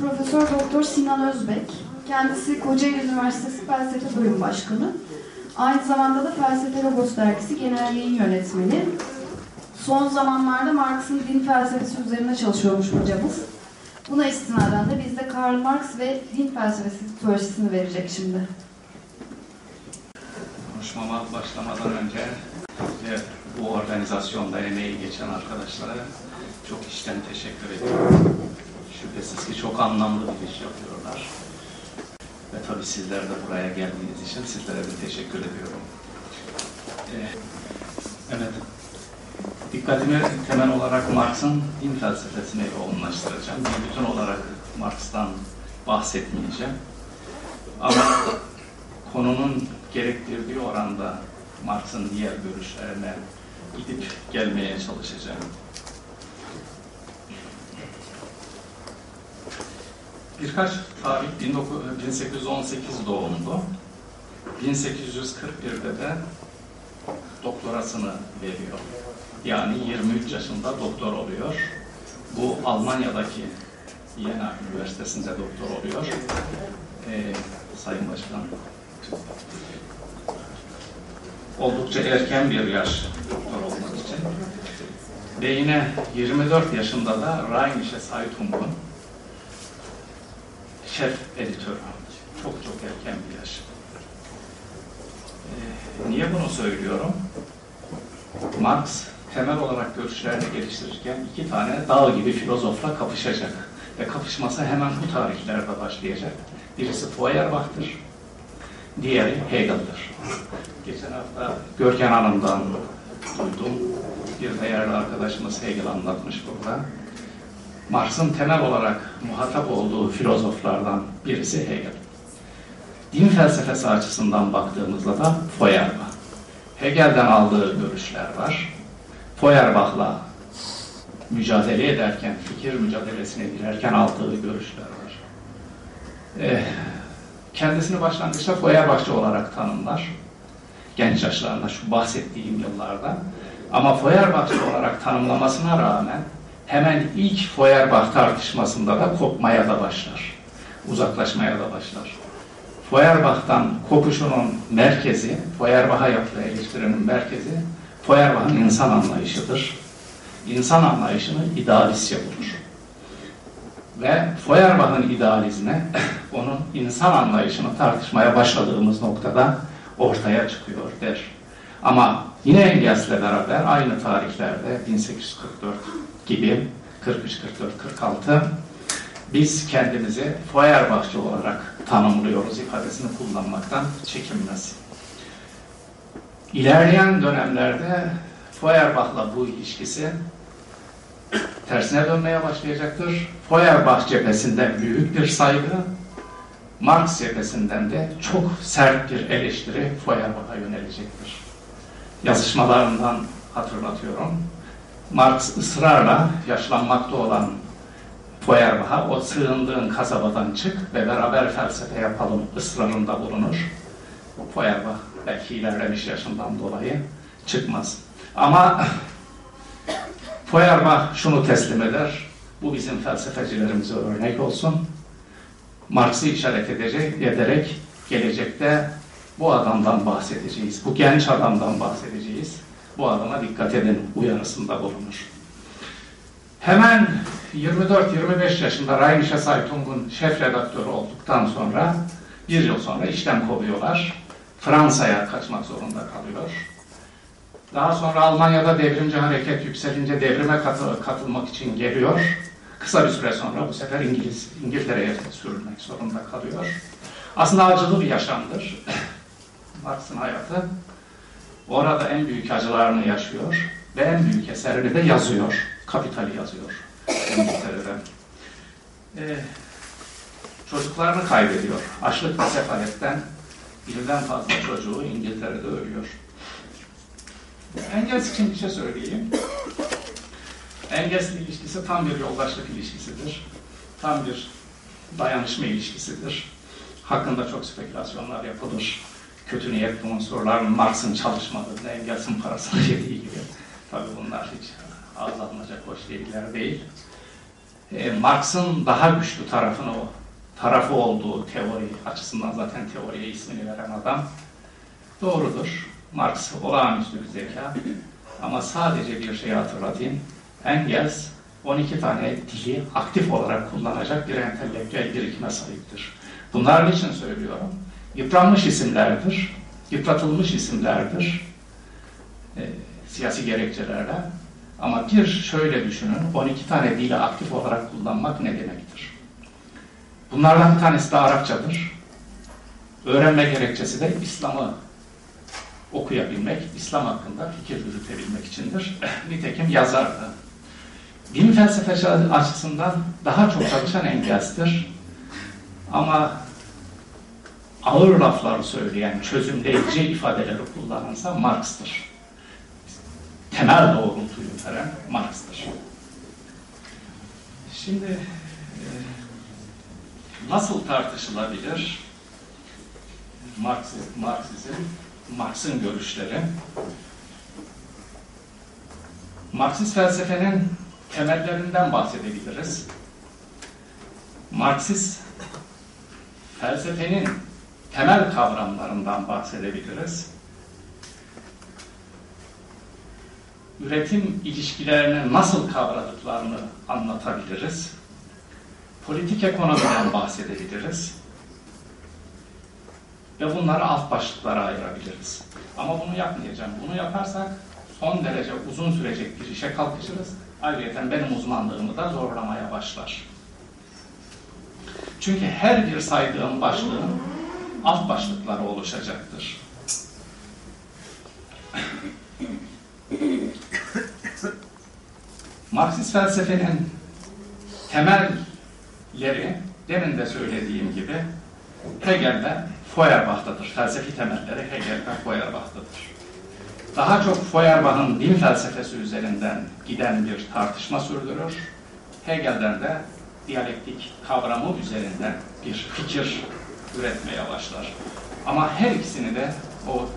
Profesör Doktor Sinan Özbek. Kendisi Kocaeli Üniversitesi Felsefe Bölüm Başkanı. Aynı zamanda da Felsefe Logos Dergisi Genel Yayın Yönetmeni. Son zamanlarda Marx'ın din felsefesi üzerine çalışıyormuş hocamız. Buna istinaden de bizde Karl Marx ve din felsefesi teorisini verecek şimdi. Konuşmama başlamadan önce ve bu organizasyonda emeği geçen arkadaşlara çok içten teşekkür ediyorum. Şüphesiz ki çok anlamlı bir iş yapıyorlar. Ve tabii sizler de buraya geldiğiniz için sizlere de teşekkür ediyorum. Ee, evet, dikkatimi temel olarak Marx'ın din felsefesine yoğunlaştıracağım. Bir bütün olarak Marx'tan bahsetmeyeceğim. Ama konunun gerektirdiği oranda Marx'ın diğer görüşlerine gidip gelmeye çalışacağım. Birkaç tarih 1818 doğumlu. 1841'de de doktorasını veriyor. Yani 23 yaşında doktor oluyor. Bu Almanya'daki Jena Üniversitesi'nde doktor oluyor. Ee, Sayın Başkan, oldukça erken bir yaş doktor olmak için. Ve yine 24 yaşında da Rheinische Zeitung'un şef editörü. Çok çok erken bir yaş. Ee, niye bunu söylüyorum? Marx temel olarak görüşlerini geliştirirken iki tane dağ gibi filozofla kapışacak. Ve kapışması hemen bu tarihlerde başlayacak. Birisi Feuerbach'tır, diğeri Hegel'dir. Geçen hafta Görkem Hanım'dan duydum. Bir değerli arkadaşımız Hegel anlatmış burada. Marx'ın temel olarak muhatap olduğu filozoflardan birisi Hegel. Din felsefesi açısından baktığımızda da Feuerbach. Hegel'den aldığı görüşler var. Feuerbach'la mücadele ederken, fikir mücadelesine girerken aldığı görüşler var. Eh, kendisini başlangıçta Feuerbachçı olarak tanımlar. Genç yaşlarında, şu bahsettiğim yıllarda. Ama Feuerbachçı olarak tanımlamasına rağmen hemen ilk Feuerbach tartışmasında da kopmaya da başlar. Uzaklaşmaya da başlar. Feuerbach'tan kopuşunun merkezi, Feuerbach'a yaptığı eleştirinin merkezi, Feuerbach'ın insan anlayışıdır. İnsan anlayışını idealistçe bulur. Ve Feuerbach'ın idealizmi onun insan anlayışını tartışmaya başladığımız noktada ortaya çıkıyor der. Ama yine Engels'le beraber aynı tarihlerde 1844 gibi 43, 44, 46 biz kendimizi Feuerbachçı olarak tanımlıyoruz ifadesini kullanmaktan çekinmez. İlerleyen dönemlerde Feuerbach'la bu ilişkisi tersine dönmeye başlayacaktır. Feuerbach cephesinden büyük bir saygı, Marx cephesinden de çok sert bir eleştiri Feuerbach'a yönelecektir. Yazışmalarından hatırlatıyorum. Marx ısrarla yaşlanmakta olan Feuerbach'a o sığındığın kasabadan çık ve beraber felsefe yapalım ısrarında bulunur. Feuerbach belki ilerlemiş yaşından dolayı çıkmaz. Ama Feuerbach şunu teslim eder. Bu bizim felsefecilerimize örnek olsun. Marx'ı işaret edecek, ederek gelecekte bu adamdan bahsedeceğiz. Bu genç adamdan bahsedeceğiz. Bu adama dikkat edin uyarısında bulunur. Hemen 24-25 yaşında Rheinische Zeitung'un şef redaktörü olduktan sonra bir yıl sonra işten kovuyorlar. Fransa'ya kaçmak zorunda kalıyor. Daha sonra Almanya'da devrimci hareket yükselince devrime katı, katılmak için geliyor. Kısa bir süre sonra bu sefer İngiliz, İngiltere'ye sürülmek zorunda kalıyor. Aslında acılı bir yaşamdır. Marx'ın hayatı. Orada en büyük acılarını yaşıyor ve en büyük eserini de yazıyor. Kapital'i yazıyor İngiltere'de. Ee, çocuklarını kaybediyor. Açlık ve sefaletten birden fazla çocuğu İngiltere'de ölüyor. Engels için bir şey söyleyeyim. Engels'le ilişkisi tam bir yoldaşlık ilişkisidir. Tam bir dayanışma ilişkisidir. Hakkında çok spekülasyonlar yapılır. Kötü niyet unsurların Marx'ın çalışmadığını, Engels'in parasını yediği gibi. Tabii bunlar hiç ağız alınacak hoş şeyler değil. e, Marx'ın daha güçlü tarafını tarafı olduğu teori açısından zaten teoriye ismini veren adam doğrudur. Marx olağanüstü bir zeka. Ama sadece bir şey hatırlatayım. Engels 12 tane dili aktif olarak kullanacak bir entelektüel birikime sahiptir. Bunlar için söylüyorum? Yıpranmış isimlerdir, yıpratılmış isimlerdir, e, siyasi gerekçelerle. Ama bir şöyle düşünün, 12 tane dili aktif olarak kullanmak ne demektir? Bunlardan bir tanesi de Arapçadır. Öğrenme gerekçesi de İslam'ı okuyabilmek, İslam hakkında fikir yürütebilmek içindir. Nitekim yazardı. Din felsefesi açısından daha çok çalışan Engels'tir. Ama ağır laflar söyleyen, çözümleyici ifadeleri kullanansa Marx'tır. Temel doğrultuyu veren Marx'tır. Şimdi e, nasıl tartışılabilir Marksizm, Marksizm Marx'ın görüşleri. Marksist felsefenin temellerinden bahsedebiliriz. Marksist felsefenin temel kavramlarından bahsedebiliriz. Üretim ilişkilerini nasıl kavradıklarını anlatabiliriz. Politik ekonomiden bahsedebiliriz ve bunları alt başlıklara ayırabiliriz. Ama bunu yapmayacağım. Bunu yaparsak son derece uzun sürecek bir işe kalkışırız. Ayrıca benim uzmanlığımı da zorlamaya başlar. Çünkü her bir saydığım başlığın alt başlıkları oluşacaktır. Marksist felsefenin temelleri demin de söylediğim gibi Hegel'de Feuerbach'tadır. Felsefi temelleri Hegel'de Feuerbach'tadır. Daha çok Feuerbach'ın din felsefesi üzerinden giden bir tartışma sürdürür. Hegel'den de diyalektik kavramı üzerinden bir fikir üretmeye başlar. Ama her ikisini de o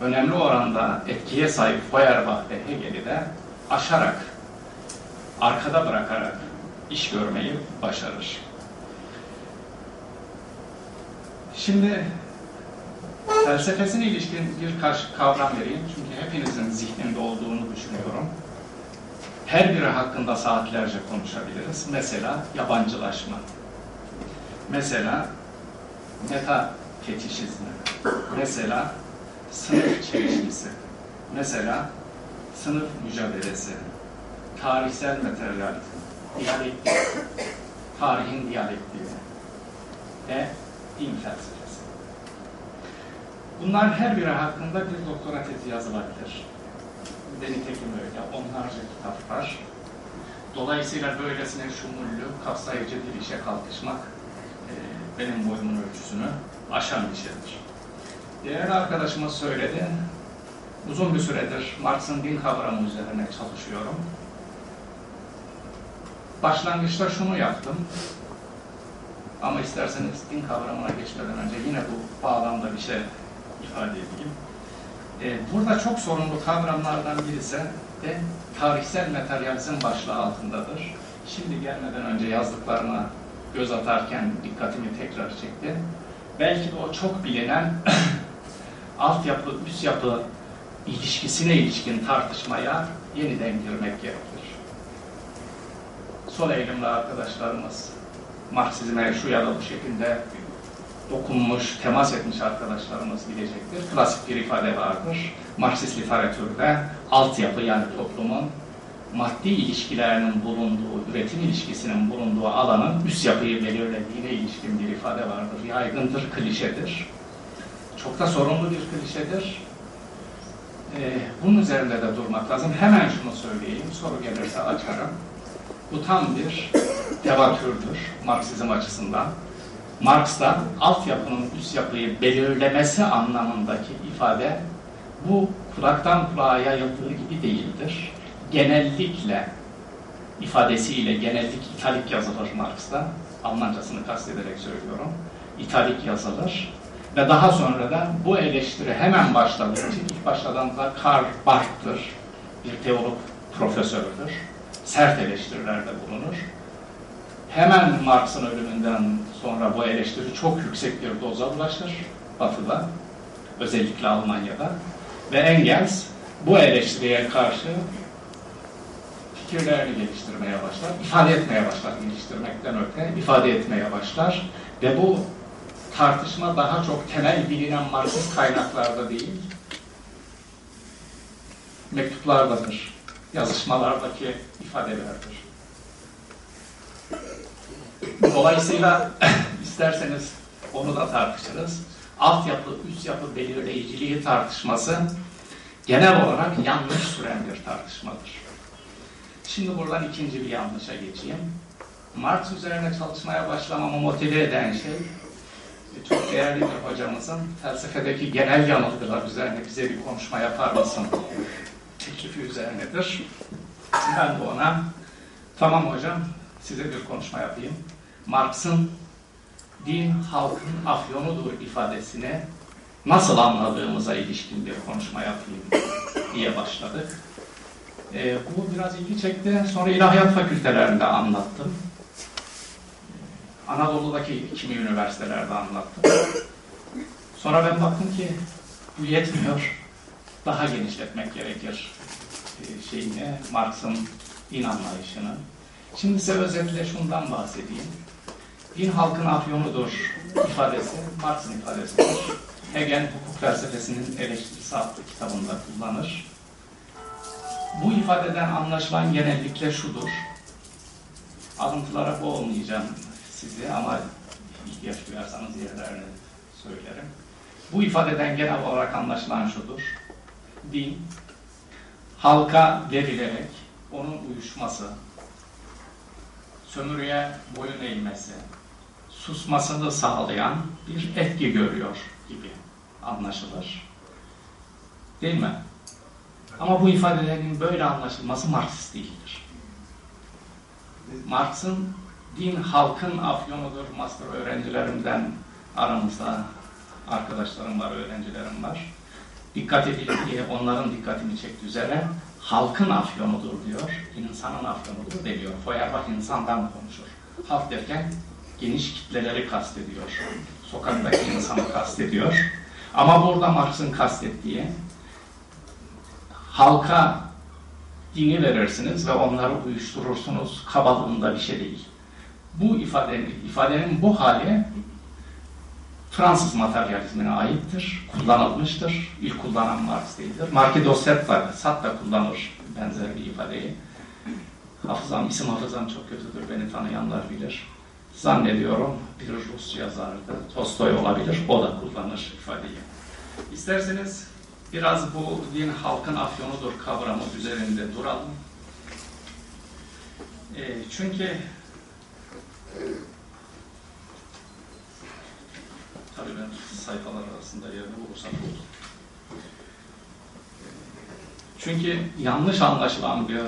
önemli oranda etkiye sahip Feuerbach ve Hegel'i de aşarak, arkada bırakarak iş görmeyi başarır. Şimdi felsefesine ilişkin birkaç kavram vereyim. Çünkü hepinizin zihninde olduğunu düşünüyorum. Her biri hakkında saatlerce konuşabiliriz. Mesela yabancılaşma. Mesela meta fetişizmi. Mesela sınıf çelişkisi. Mesela sınıf mücadelesi. Tarihsel materyalizm. Diyalektik. Tarihin diyalektiği. Ve din felsefesi. Bunlar her biri hakkında bir doktora tezi yazılabilir. De nitekim öyle. Onlarca kitap var. Dolayısıyla böylesine şumullü, kapsayıcı bir işe kalkışmak benim boyumun ölçüsünü aşan bir şeydir. Değerli arkadaşımız söyledi, uzun bir süredir Marx'ın din kavramı üzerine çalışıyorum. Başlangıçta şunu yaptım, ama isterseniz din kavramına geçmeden önce yine bu bağlamda bir şey ifade edeyim. Ee, burada çok sorunlu kavramlardan birisi de tarihsel materyalizm başlığı altındadır. Şimdi gelmeden önce yazdıklarına göz atarken dikkatimi tekrar çekti. Belki de o çok bilinen altyapı, üst yapı ilişkisine ilişkin tartışmaya yeniden girmek gerekir. Sol eğilimli arkadaşlarımız Marksizme şu ya da bu şekilde dokunmuş, temas etmiş arkadaşlarımız bilecektir. Klasik bir ifade vardır. Marksist literatürde altyapı yani toplumun maddi ilişkilerinin bulunduğu, üretim ilişkisinin bulunduğu alanın üst yapıyı belirlediğine ilişkin bir ifade vardır. Yaygındır, klişedir. Çok da sorunlu bir klişedir. Ee, bunun üzerinde de durmak lazım. Hemen şunu söyleyeyim, soru gelirse açarım. Bu tam bir tevatürdür Marksizm açısından. Marx'ta altyapının üst yapıyı belirlemesi anlamındaki ifade bu kulaktan kulağa yayıldığı gibi değildir. Genellikle ifadesiyle genellik italik yazılır Marx'ta. Almancasını kastederek söylüyorum. İtalik yazılır. Ve daha sonra da bu eleştiri hemen başladığı için ilk başladan da Karl Barth'tır. Bir teolog profesördür sert eleştirilerde bulunur. Hemen Marx'ın ölümünden sonra bu eleştiri çok yüksek bir doza ulaşır Batı'da, özellikle Almanya'da. Ve Engels bu eleştiriye karşı fikirlerini geliştirmeye başlar, ifade etmeye başlar, geliştirmekten öte ifade etmeye başlar. Ve bu tartışma daha çok temel bilinen Marksist kaynaklarda değil, mektuplardadır, yazışmalardaki ifadelerdir. Dolayısıyla isterseniz onu da tartışırız. Altyapı, üst yapı belirleyiciliği tartışması genel olarak yanlış süren bir tartışmadır. Şimdi buradan ikinci bir yanlışa geçeyim. Marx üzerine çalışmaya başlamamı motive eden şey çok değerli bir hocamızın felsefedeki genel yanılgılar üzerine bize bir konuşma yapar mısın teklifi üzerinedir. Ben de ona tamam hocam size bir konuşma yapayım. Marx'ın din halkın afyonudur ifadesine nasıl anladığımıza ilişkin bir konuşma yapayım diye başladık. Ee, bu biraz ilgi çekti. Sonra ilahiyat fakültelerinde anlattım. Anadolu'daki kimi üniversitelerde anlattım. Sonra ben baktım ki bu yetmiyor. Daha genişletmek gerekir e, şeyini, Marx'ın din anlayışını. Şimdi size özetle şundan bahsedeyim. Din halkın afyonudur ifadesi, Marx'ın ifadesidir. Hegel hukuk felsefesinin eleştirisi adlı kitabında kullanır. Bu ifadeden anlaşılan genellikle şudur. Alıntılara boğulmayacağım sizi ama ihtiyaç duyarsanız yerlerini söylerim. Bu ifadeden genel olarak anlaşılan şudur. Din, halka verilerek onun uyuşması, sömürüye boyun eğmesi, susmasını sağlayan bir etki görüyor gibi anlaşılır. Değil mi? Ama bu ifadelerin böyle anlaşılması Marksist değildir. Marx'ın din halkın afyonudur master öğrencilerimden aramızda arkadaşlarım var, öğrencilerim var. Dikkat edin diye onların dikkatini çekti üzere halkın afyonudur diyor, insanın afyonudur demiyor. Feuerbach insandan konuşur. Halk derken geniş kitleleri kastediyor. Sokaktaki insanı kastediyor. Ama burada Marx'ın kastettiği halka dini verirsiniz ve onları uyuşturursunuz kabalığında bir şey değil. Bu ifadenin, ifadenin bu hali Fransız materyalizmine aittir, kullanılmıştır. İlk kullanan Marx değildir. Marquis d'Ossat da, Sat da kullanır benzer bir ifadeyi. Hafızam, isim hafızam çok kötüdür, beni tanıyanlar bilir. Zannediyorum bir Rus yazardı, Tolstoy olabilir, o da kullanır ifadeyi. İsterseniz biraz bu din halkın afyonudur kavramı üzerinde duralım. E, çünkü tabii ben sayfalar arasında yerini bulursam buldum. Çünkü yanlış anlaşılan bir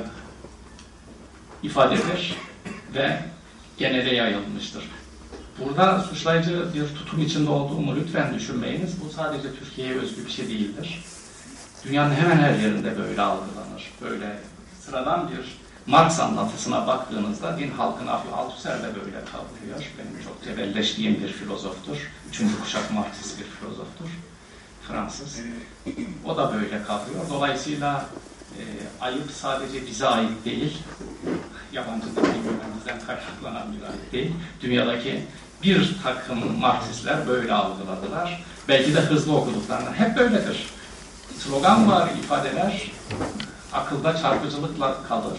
ifadedir ve genele yayılmıştır. Burada suçlayıcı bir tutum içinde olduğumu lütfen düşünmeyiniz. Bu sadece Türkiye'ye özgü bir şey değildir. Dünyanın hemen her yerinde böyle algılanır. Böyle sıradan bir Marx anlatısına baktığınızda din halkın afı Althusser de böyle kavruluyor. Benim çok tebelleştiğim bir filozoftur. Üçüncü kuşak Marksist bir filozoftur. Fransız. O da böyle kavrıyor. Dolayısıyla e, ayıp sadece bize ait değil. Yabancı dil bilmememizden kaynaklanan bir ayıp değil. Dünyadaki bir takım Marksistler böyle algıladılar. Belki de hızlı okuduklarından. Hep böyledir. Slogan var, ifadeler akılda çarpıcılıkla kalır.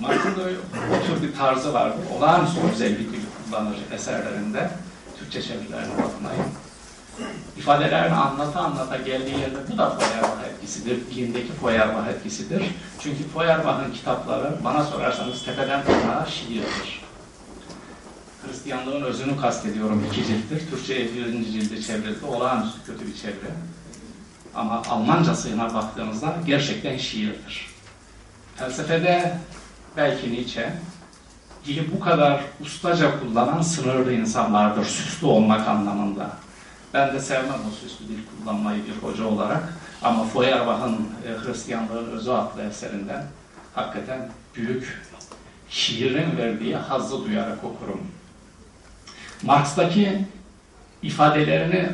Marx'ın da o tür bir tarzı vardır. Olağanüstü güzel bir dil kullanır eserlerinde. Türkçe çevirilerine bakmayın. İfadelerini anlata anlata geldiği yerde bu da Feuerbach etkisidir. Dilindeki Feuerbach etkisidir. Çünkü Feuerbach'ın kitapları bana sorarsanız tepeden tırnağa şiirdir. Hristiyanlığın özünü kastediyorum iki cilttir. Türkçe'ye birinci cildi çevrildi. Olağanüstü kötü bir çeviri. Ama Almancasına baktığımızda gerçekten şiirdir. Felsefede belki Nietzsche dili bu kadar ustaca kullanan sınırlı insanlardır, süslü olmak anlamında. Ben de sevmem o süslü dil kullanmayı bir hoca olarak. Ama Feuerbach'ın e, Hristiyanlığın Özü adlı eserinden hakikaten büyük şiirin verdiği hazzı duyarak okurum. Marx'taki ifadelerini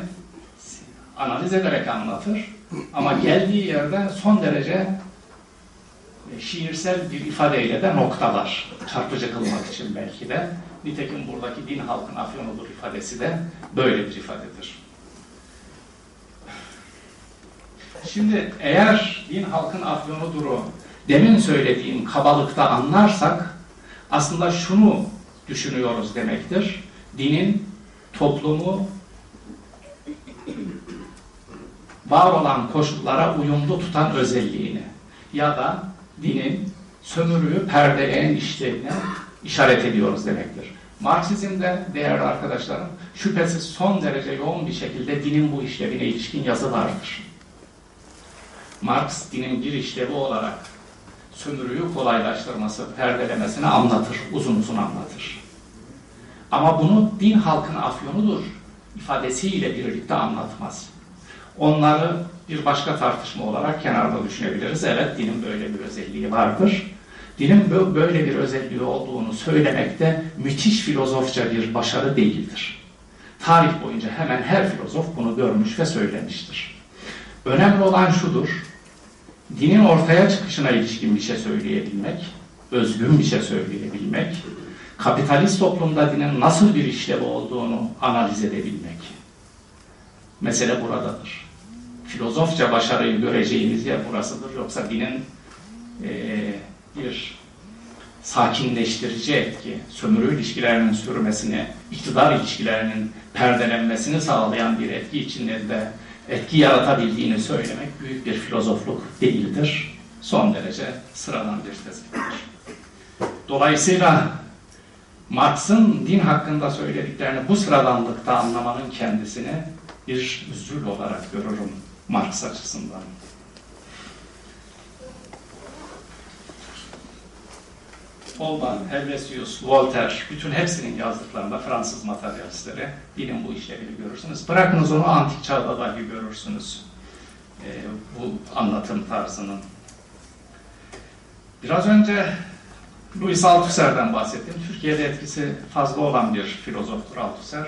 analiz ederek anlatır ama geldiği yerde son derece e, şiirsel bir ifadeyle de noktalar. Çarpıcı kılmak için belki de. Nitekim buradaki din halkın afyonudur ifadesi de böyle bir ifadedir. Şimdi eğer din halkın afyonuduru demin söylediğim kabalıkta anlarsak aslında şunu düşünüyoruz demektir. Dinin toplumu var olan koşullara uyumlu tutan özelliğini ya da dinin sömürüyü perdeleyen işlevine işaret ediyoruz demektir. Marksizmde değerli arkadaşlarım şüphesiz son derece yoğun bir şekilde dinin bu işlevine ilişkin yazı vardır. Marx dinin bir işlevi olarak sömürüyü kolaylaştırması, perdelemesini anlatır, uzun uzun anlatır. Ama bunu din halkın afyonudur ifadesiyle birlikte anlatmaz. Onları bir başka tartışma olarak kenarda düşünebiliriz. Evet dinin böyle bir özelliği vardır. Dinin böyle bir özelliği olduğunu söylemekte müthiş filozofça bir başarı değildir. Tarih boyunca hemen her filozof bunu görmüş ve söylemiştir. Önemli olan şudur, dinin ortaya çıkışına ilişkin bir şey söyleyebilmek, özgün bir şey söyleyebilmek, kapitalist toplumda dinin nasıl bir işlevi olduğunu analiz edebilmek. Mesele buradadır. Filozofça başarıyı göreceğimiz yer burasıdır. Yoksa dinin e, bir sakinleştirici etki, sömürü ilişkilerinin sürmesini, iktidar ilişkilerinin perdelenmesini sağlayan bir etki içinde de etki yaratabildiğini söylemek büyük bir filozofluk değildir. Son derece sıradan bir tespittir. Dolayısıyla Marx'ın din hakkında söylediklerini bu sıradanlıkta anlamanın kendisini bir üzül olarak görürüm Marx açısından. Holban, Helvetius, Voltaire, bütün hepsinin yazdıklarında Fransız materyalistleri dinin bu işlevini görürsünüz. Bırakınız onu antik çağda dahi görürsünüz. E, bu anlatım tarzının. Biraz önce Louis Althusser'den bahsettim. Türkiye'de etkisi fazla olan bir filozoftur Althusser.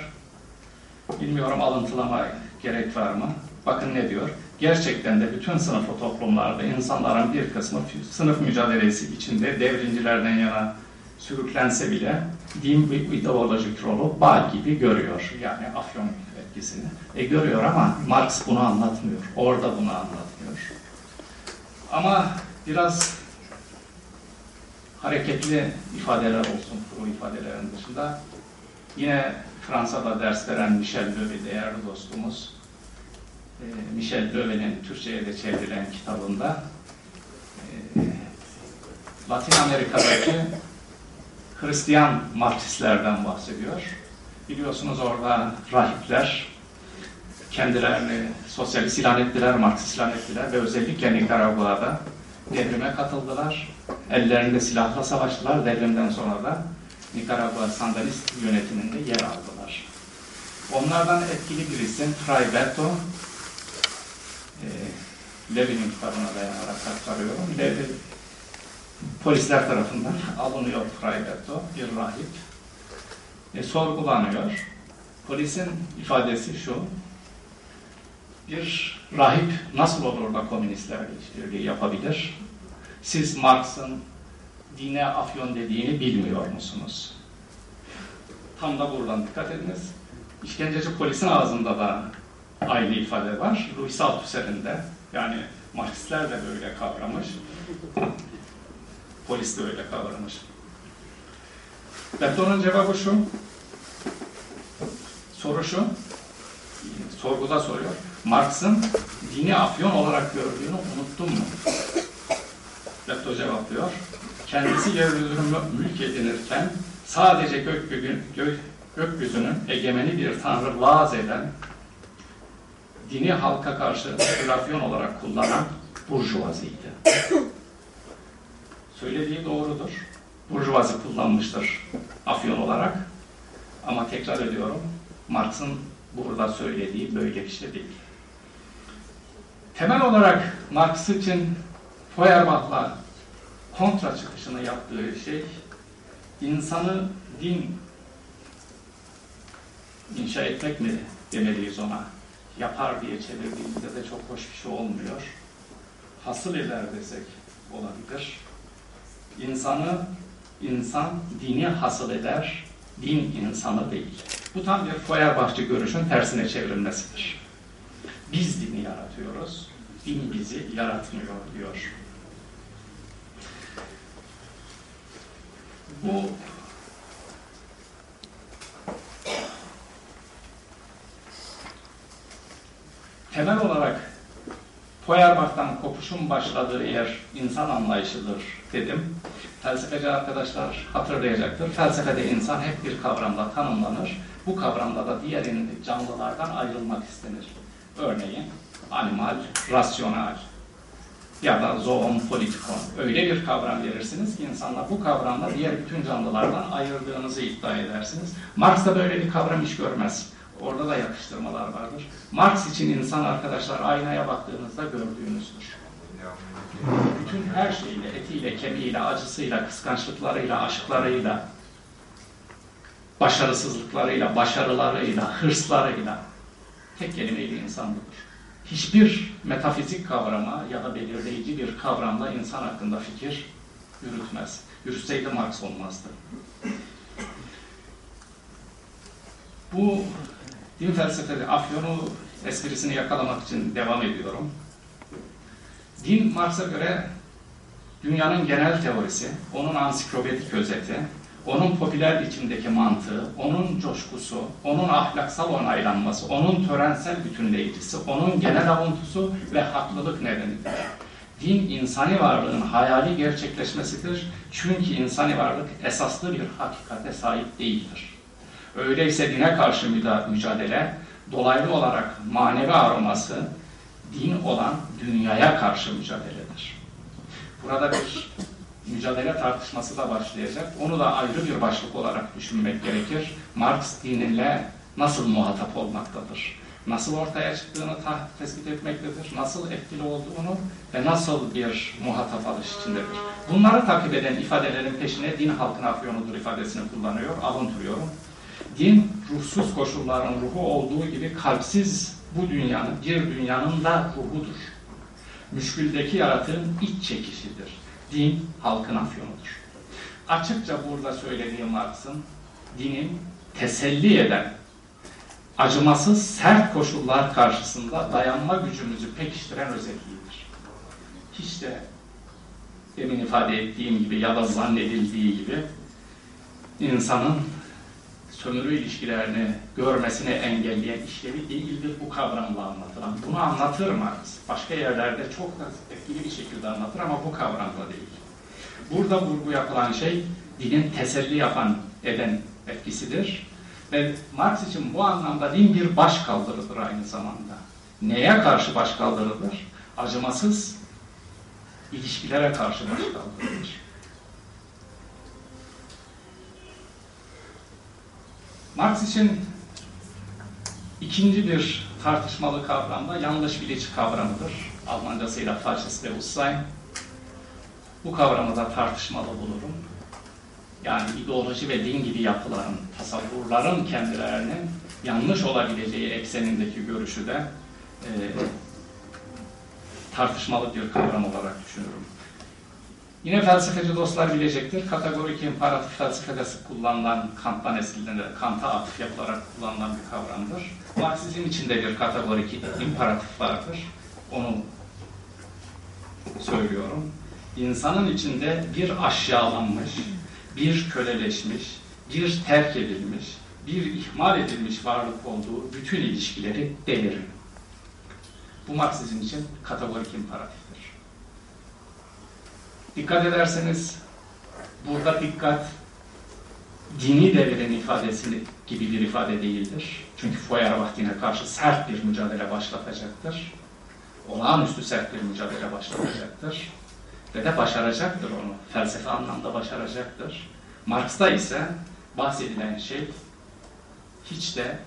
Bilmiyorum alıntılama gerek var mı? Bakın ne diyor? Gerçekten de bütün sınıf toplumlarda insanların bir kısmı sınıf mücadelesi içinde devrimcilerden yana sürüklense bile din bir ideolojik rolü bağ gibi görüyor. Yani afyon etkisini. E görüyor ama Marx bunu anlatmıyor. Orada bunu anlatmıyor. Ama biraz hareketli ifadeler olsun bu ifadelerin dışında. Yine Fransa'da ders veren Michel Löwy değerli dostumuz e, Michel Löwy'nin Türkçe'ye de çevrilen kitabında e, Latin Amerika'daki Hristiyan Marksistlerden bahsediyor. Biliyorsunuz orada rahipler kendilerini sosyalist ilan ettiler, Marksist ilan ettiler ve özellikle Nikaragua'da devrime katıldılar. Ellerinde silahla savaştılar. Devrimden sonra da Nikaragua Sandinist yönetiminde yer aldılar. Onlardan etkili bir isim Fray Berto, e, Levi'nin kitabına dayanarak aktarıyorum. Levi polisler tarafından alınıyor Fray Berto, bir rahip. E, sorgulanıyor. Polisin ifadesi şu, bir rahip nasıl olur da komünistlerle işbirliği yapabilir? Siz Marx'ın dine afyon dediğini bilmiyor musunuz? Tam da buradan dikkat ediniz. İşkenceci polisin ağzında da aynı ifade var. Louis Althusser'in de yani Marksistler de böyle kavramış. Polis de öyle kavramış. Berton'un cevabı şu. Soru şu. Sorguda soruyor. Marx'ın dini afyon olarak gördüğünü unuttun mu? Lepto cevaplıyor. Kendisi yeryüzünü mülk edinirken sadece gökyüzünün, gök, gökyüzünün egemeni bir tanrı vaaz eden, dini halka karşı afyon olarak kullanan burjuvaziydi. Söylediği doğrudur. Burjuvazi kullanmıştır afyon olarak. Ama tekrar ediyorum, Marx'ın burada söylediği böyle bir şey değil. Temel olarak Marx için Feuerbach'la kontra çıkışını yaptığı şey insanı din inşa etmek mi demeliyiz ona? Yapar diye çevirdiğimizde de çok hoş bir şey olmuyor. Hasıl eder desek olabilir. İnsanı, insan dini hasıl eder, din insanı değil. Bu tam bir Feuerbachçı görüşün tersine çevrilmesidir. Biz dini yaratıyoruz, din bizi yaratmıyor diyor. Bu temel olarak Feuerbach'tan kopuşun başladığı yer insan anlayışıdır dedim. Felsefeci arkadaşlar hatırlayacaktır. Felsefede insan hep bir kavramla tanımlanır. Bu kavramda da diğer canlılardan ayrılmak istenir. Örneğin animal, rasyonel ya da zoon politikon. Öyle bir kavram verirsiniz ki insanlar bu kavramla diğer bütün canlılardan ayırdığınızı iddia edersiniz. Marx da böyle bir kavram hiç görmez. Orada da yakıştırmalar vardır. Marx için insan arkadaşlar aynaya baktığınızda gördüğünüzdür. Bütün her şeyle, etiyle, kemiğiyle, acısıyla, kıskançlıklarıyla, aşklarıyla, başarısızlıklarıyla, başarılarıyla, hırslarıyla tek kelimeyle insan budur. Hiçbir metafizik kavrama ya da belirleyici bir kavramla insan hakkında fikir yürütmez. Yürütseydi Marx olmazdı. Bu din felsefede Afyon'u esprisini yakalamak için devam ediyorum. Din Marx'a göre dünyanın genel teorisi, onun ansiklopedik özeti, onun popüler biçimdeki mantığı, onun coşkusu, onun ahlaksal onaylanması, onun törensel bütünleyicisi, onun genel avuntusu ve haklılık nedenidir. Din insani varlığın hayali gerçekleşmesidir. Çünkü insani varlık esaslı bir hakikate sahip değildir. Öyleyse dine karşı mücadele, dolaylı olarak manevi aroması, din olan dünyaya karşı mücadeledir. Burada bir mücadele tartışması da başlayacak. Onu da ayrı bir başlık olarak düşünmek gerekir. Marx dininle nasıl muhatap olmaktadır? Nasıl ortaya çıktığını tespit etmektedir, nasıl etkili olduğunu ve nasıl bir muhatap alış içindedir. Bunları takip eden ifadelerin peşine din halkın afyonudur ifadesini kullanıyor, avuntuluyorum. Din, ruhsuz koşulların ruhu olduğu gibi kalpsiz bu dünyanın, bir dünyanın da ruhudur. Müşküldeki yaratığın iç çekişidir. Din, halkın afyonudur. Açıkça burada söylediğim Marx'ın, dinin teselli eden, acımasız, sert koşullar karşısında dayanma gücümüzü pekiştiren özelliğidir. Hiç de demin ifade ettiğim gibi ya da zannedildiği gibi insanın sömürü ilişkilerini görmesini engelleyen işlevi değildir bu kavramla anlatılan. Bunu anlatır Marx. Başka yerlerde çok da etkili bir şekilde anlatır ama bu kavramla değil. Burada vurgu yapılan şey dinin teselli yapan, eden etkisidir. Ve Marx için bu anlamda din bir baş kaldırıdır aynı zamanda. Neye karşı baş kaldırıdır? Acımasız ilişkilere karşı baş kaldırıdır. Marx için ikinci bir tartışmalı kavram da yanlış biliş kavramıdır. Almancasıyla Faschist Bewusstsein. Bu kavramı da tartışmalı bulurum. Yani ideoloji ve din gibi yapıların, tasavvurların kendilerinin yanlış olabileceği eksenindeki görüşü de e, tartışmalı bir kavram olarak düşünüyorum. Yine felsefeci dostlar bilecektir. Kategorik imparatif felsefede sık kullanılan Kant'tan eskilerinde Kant'a atıf yapılarak kullanılan bir kavramdır. Marksizm içinde bir kategorik imparatif vardır. Onu söylüyorum. İnsanın içinde bir aşağılanmış, bir köleleşmiş, bir terk edilmiş, bir ihmal edilmiş varlık olduğu bütün ilişkileri delirir. Bu Marksizm için kategorik imparatiftir. Dikkat ederseniz burada dikkat dini devlerin ifadesini gibi bir ifade değildir. Çünkü Feuerbach dine karşı sert bir mücadele başlatacaktır. Olağanüstü sert bir mücadele başlatacaktır. Ve de başaracaktır onu. Felsefe anlamda başaracaktır. Marx'ta ise bahsedilen şey hiç de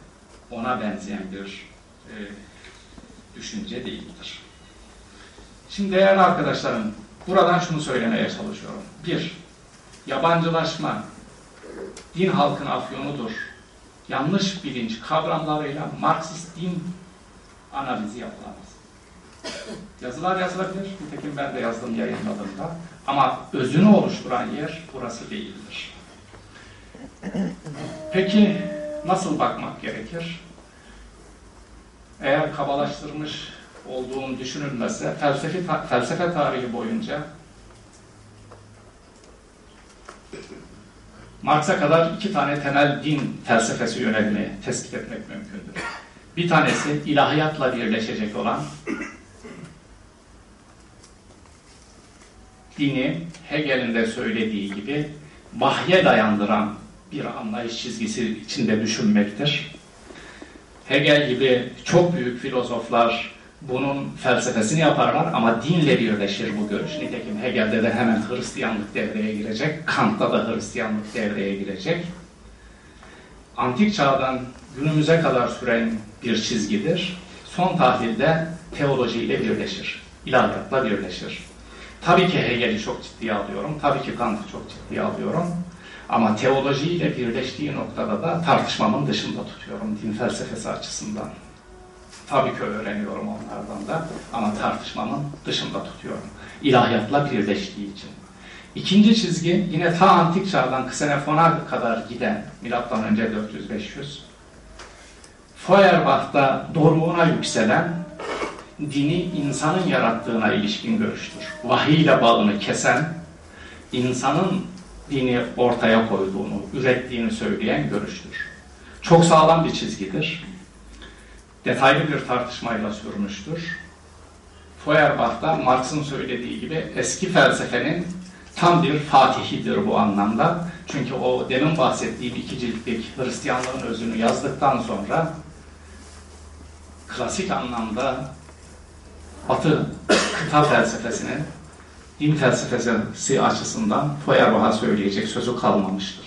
ona benzeyen bir e, düşünce değildir. Şimdi değerli arkadaşlarım, Buradan şunu söylemeye çalışıyorum. Bir, yabancılaşma din halkın afyonudur. Yanlış bilinç kavramlarıyla Marksist din analizi yapılamaz. Yazılar yazılabilir, nitekim ben de yazdım yayınladığımda. Ama özünü oluşturan yer burası değildir. Peki nasıl bakmak gerekir? Eğer kabalaştırmış olduğum düşünülmezse felsefe, felsefe tarihi boyunca Marx'a kadar iki tane temel din felsefesi yönelimi tespit etmek mümkündür. Bir tanesi ilahiyatla birleşecek olan dini Hegel'in de söylediği gibi vahye dayandıran bir anlayış çizgisi içinde düşünmektir. Hegel gibi çok büyük filozoflar bunun felsefesini yaparlar ama dinle birleşir bu görüş. Nitekim Hegel'de de hemen Hristiyanlık devreye girecek, Kant'ta da Hristiyanlık devreye girecek. Antik çağdan günümüze kadar süren bir çizgidir. Son tahlilde teolojiyle birleşir, ilahiyatla birleşir. Tabii ki Hegel'i çok ciddiye alıyorum, tabii ki Kant'ı çok ciddiye alıyorum. Ama teolojiyle birleştiği noktada da tartışmamın dışında tutuyorum din felsefesi açısından. Tabii ki öğreniyorum onlardan da ama tartışmamın dışında tutuyorum. İlahiyatla birleştiği için. İkinci çizgi yine ta antik çağdan Ksenofona kadar giden milattan önce 400-500 Feuerbach'ta doruğuna yükselen dini insanın yarattığına ilişkin görüştür. Vahiy ile bağını kesen, insanın dini ortaya koyduğunu, ürettiğini söyleyen görüştür. Çok sağlam bir çizgidir. Detaylı bir tartışmayla sürmüştür. Feuerbach'ta Marx'ın söylediği gibi eski felsefenin tam bir fatihidir bu anlamda. Çünkü o demin bahsettiğim iki ciltlik Hristiyanlığın özünü yazdıktan sonra klasik anlamda Batı kıta felsefesinin din felsefesi açısından Feuerbach'a söyleyecek sözü kalmamıştır.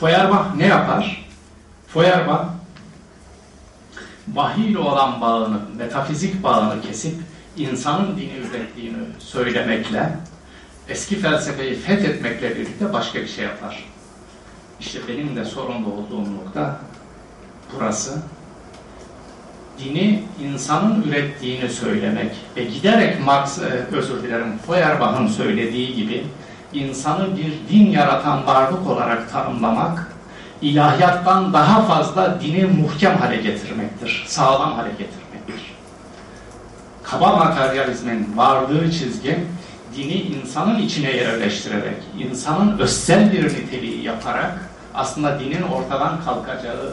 Feuerbach ne yapar? Feuerbach vahiy ile olan bağını, metafizik bağını kesip insanın dini ürettiğini söylemekle eski felsefeyi fethetmekle birlikte başka bir şey yapar. İşte benim de sorumlu olduğum nokta burası dini insanın ürettiğini söylemek ve giderek Marx, özür dilerim, Feuerbach'ın söylediği gibi insanı bir din yaratan varlık olarak tanımlamak, ilahiyattan daha fazla dini muhkem hale getirmektir, sağlam hale getirmektir. Kaba materyalizmin varlığı çizgi, dini insanın içine yerleştirerek, insanın özsel bir niteliği yaparak aslında dinin ortadan kalkacağı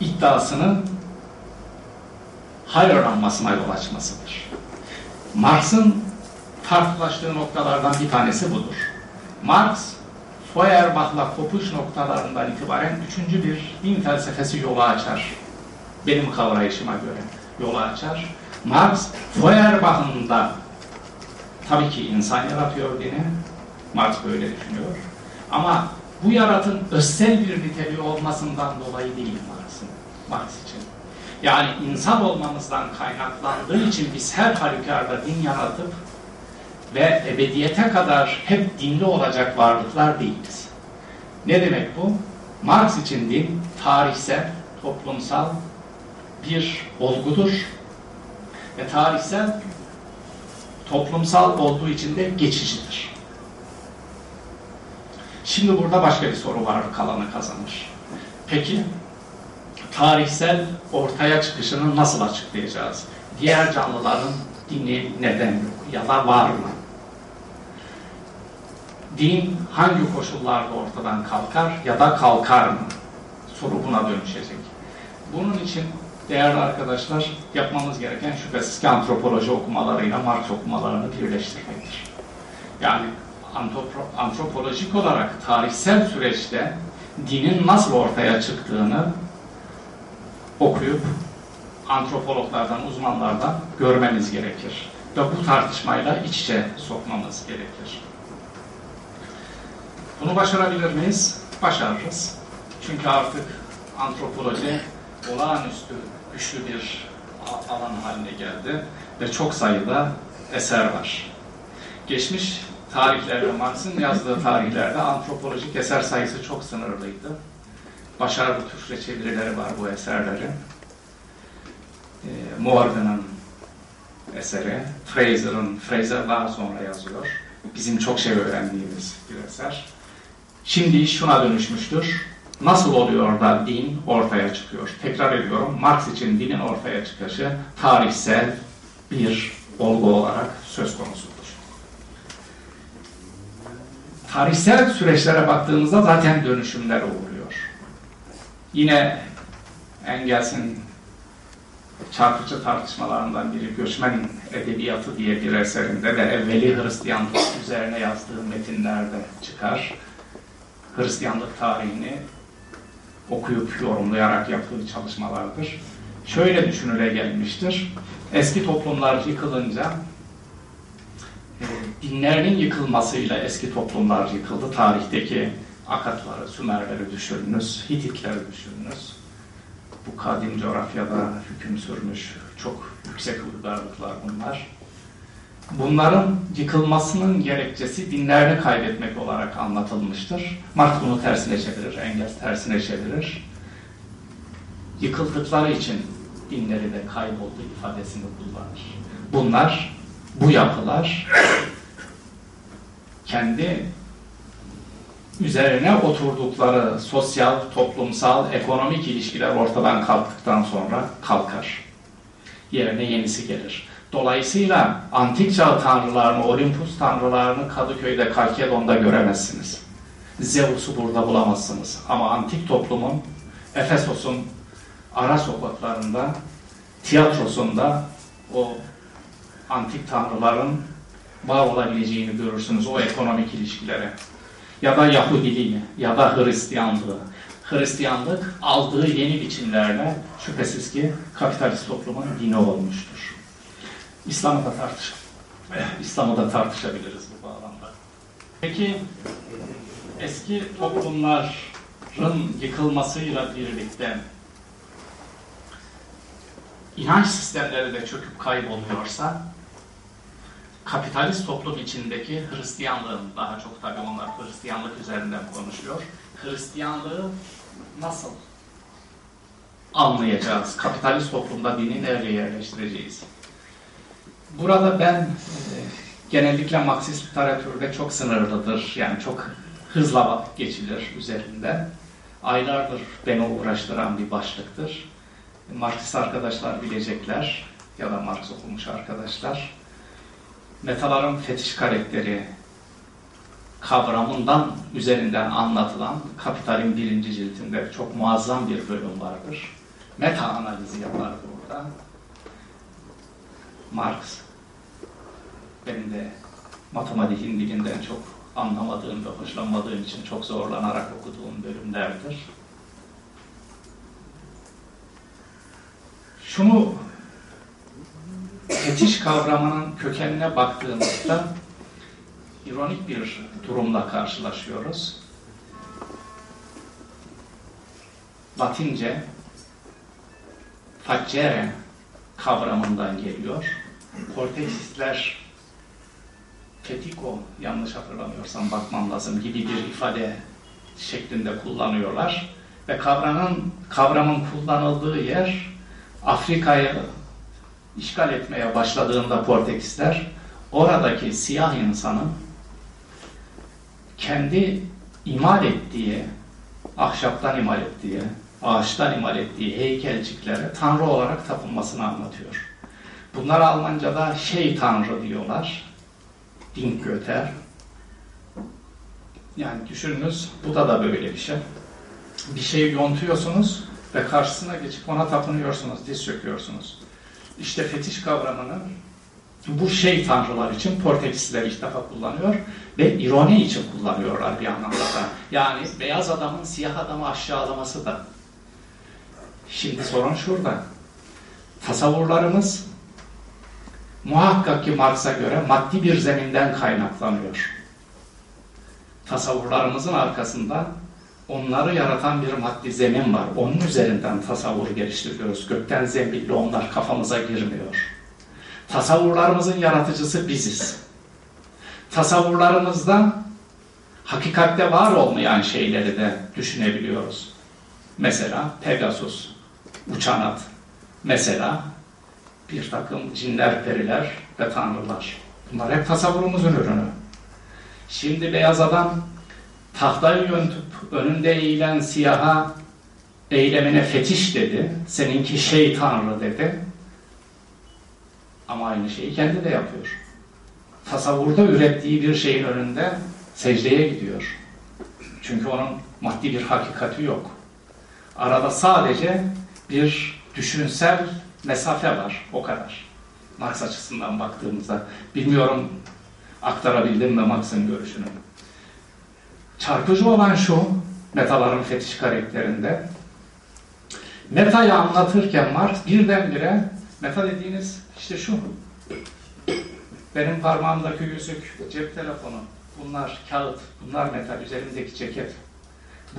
iddiasını hayırlanmasına yol açmasıdır. Marx'ın tartıştığı noktalardan bir tanesi budur. Marx, Feuerbach'la kopuş noktalarından itibaren üçüncü bir din felsefesi yolu açar. Benim kavrayışıma göre yolu açar. Marx, Feuerbach'ın da tabii ki insan yaratıyor dini. Marx böyle düşünüyor. Ama bu yaratın özsel bir niteliği olmasından dolayı değil Marx'ın. Marx için. Yani insan olmamızdan kaynaklandığı için biz her halükarda din yaratıp ve ebediyete kadar hep dinli olacak varlıklar değiliz. Ne demek bu? Marx için din tarihsel, toplumsal bir olgudur. Ve tarihsel, toplumsal olduğu için de geçicidir. Şimdi burada başka bir soru var, kalanı kazanır. Peki, tarihsel ortaya çıkışını nasıl açıklayacağız? Diğer canlıların dini neden yok ya da var mı? Din hangi koşullarda ortadan kalkar ya da kalkar mı? Soru buna dönüşecek. Bunun için değerli arkadaşlar yapmamız gereken şüphesiz ki antropoloji okumalarıyla Marx okumalarını birleştirmektir. Yani antropolojik olarak tarihsel süreçte dinin nasıl ortaya çıktığını okuyup antropologlardan, uzmanlardan görmemiz gerekir. Ve bu tartışmayla iç içe sokmamız gerekir. Bunu başarabilir miyiz? Başarırız. Çünkü artık antropoloji olağanüstü güçlü bir alan haline geldi ve çok sayıda eser var. Geçmiş tarihlerde, Marx'ın yazdığı tarihlerde antropolojik eser sayısı çok sınırlıydı. Başarılı Türkçe çevirileri var bu eserlerin. E, Morgan'ın eseri, Fraser'ın, Fraser daha sonra yazıyor. Bizim çok şey öğrendiğimiz bir eser. Şimdi şuna dönüşmüştür. Nasıl oluyor da din ortaya çıkıyor? Tekrar ediyorum, Marx için dinin ortaya çıkışı tarihsel bir olgu olarak söz konusudur. Tarihsel süreçlere baktığımızda zaten dönüşümler oluyor. Yine Engels'in çarpıcı tartışmalarından biri Göçmen Edebiyatı diye bir eserinde ve evveli Hristiyanlık üzerine yazdığı metinlerde çıkar. Hristiyanlık tarihini okuyup yorumlayarak yaptığı çalışmalardır. Şöyle düşünüle gelmiştir. Eski toplumlar yıkılınca e, dinlerinin yıkılmasıyla eski toplumlar yıkıldı. Tarihteki Akatları, Sümerleri düşününüz, Hititleri düşününüz. Bu kadim coğrafyada hüküm sürmüş çok yüksek uygarlıklar bunlar. Bunların yıkılmasının gerekçesi dinlerini kaybetmek olarak anlatılmıştır. Marx bunu tersine çevirir, Engels tersine çevirir. Yıkıldıkları için dinleri de kayboldu ifadesini kullanır. Bunlar, bu yapılar kendi üzerine oturdukları sosyal, toplumsal, ekonomik ilişkiler ortadan kalktıktan sonra kalkar. Yerine yenisi gelir. Dolayısıyla antik çağ tanrılarını, Olimpus tanrılarını Kadıköy'de, Kalkedon'da göremezsiniz. Zeus'u burada bulamazsınız. Ama antik toplumun, Efesos'un ara sokaklarında, tiyatrosunda o antik tanrıların var olabileceğini görürsünüz o ekonomik ilişkilere. Ya da Yahudiliği ya da Hristiyanlığı. Hristiyanlık aldığı yeni biçimlerle şüphesiz ki kapitalist toplumun dini olmuştur. İslam'ı da tartış İslam'ı da tartışabiliriz bu bağlamda. Peki eski toplumların yıkılmasıyla birlikte inanç sistemleri de çöküp kayboluyorsa kapitalist toplum içindeki Hristiyanlığın daha çok tabii onlar Hristiyanlık üzerinden konuşuyor. Hristiyanlığı nasıl anlayacağız? Kapitalist toplumda dini nereye yerleştireceğiz? Burada ben e, genellikle Marksist literatürde çok sınırlıdır. Yani çok hızla geçilir üzerinde. Aylardır beni uğraştıran bir başlıktır. Marksist arkadaşlar bilecekler ya da Marx okumuş arkadaşlar. Metaların fetiş karakteri kavramından üzerinden anlatılan Kapital'in birinci ciltinde çok muazzam bir bölüm vardır. Meta analizi yapar burada. Marx benim de matematiğin dilinden çok anlamadığım ve hoşlanmadığım için çok zorlanarak okuduğum bölümlerdir. Şunu fetiş kavramının kökenine baktığımızda ironik bir durumla karşılaşıyoruz. Latince faccere kavramından geliyor. Portekizler fetiko yanlış hatırlamıyorsam bakmam lazım gibi bir ifade şeklinde kullanıyorlar. Ve kavramın, kavramın kullanıldığı yer Afrika'yı işgal etmeye başladığında Portekizler oradaki siyah insanın kendi imal ettiği, ahşaptan imal ettiği, ağaçtan imal ettiği heykelciklere tanrı olarak tapınmasını anlatıyor. Bunlara Almanca'da şey tanrı diyorlar. Dinkgöter. Yani düşününüz, bu da da böyle bir şey. Bir şeyi yontuyorsunuz ve karşısına geçip ona tapınıyorsunuz, diz çöküyorsunuz. İşte fetiş kavramını bu şey tanrılar için Portekizliler ilk defa kullanıyor ve ironi için kullanıyorlar bir anlamda da. Yani beyaz adamın siyah adamı aşağılaması da. Şimdi sorun şurada. Tasavvurlarımız muhakkak ki Marx'a göre maddi bir zeminden kaynaklanıyor. Tasavvurlarımızın arkasında onları yaratan bir maddi zemin var. Onun üzerinden tasavvur geliştiriyoruz. Gökten zembille onlar kafamıza girmiyor. Tasavvurlarımızın yaratıcısı biziz. tasavvurlarımızda hakikatte var olmayan şeyleri de düşünebiliyoruz. Mesela Pegasus, uçan at. Mesela bir takım cinler, periler ve tanrılar. Bunlar hep tasavvurumuzun ürünü. Şimdi beyaz adam tahtayı yöntüp önünde eğilen siyaha eylemine fetiş dedi. Seninki şey tanrı dedi. Ama aynı şeyi kendi de yapıyor. Tasavvurda ürettiği bir şeyin önünde secdeye gidiyor. Çünkü onun maddi bir hakikati yok. Arada sadece bir düşünsel mesafe var. O kadar. Marx açısından baktığımızda. Bilmiyorum aktarabildim mi Marx'ın görüşünü. Çarpıcı olan şu, metaların fetiş karakterinde. Metayı anlatırken Marx birdenbire, meta dediğiniz işte şu. Benim parmağımdaki yüzük, cep telefonu, bunlar kağıt, bunlar metal, üzerindeki ceket.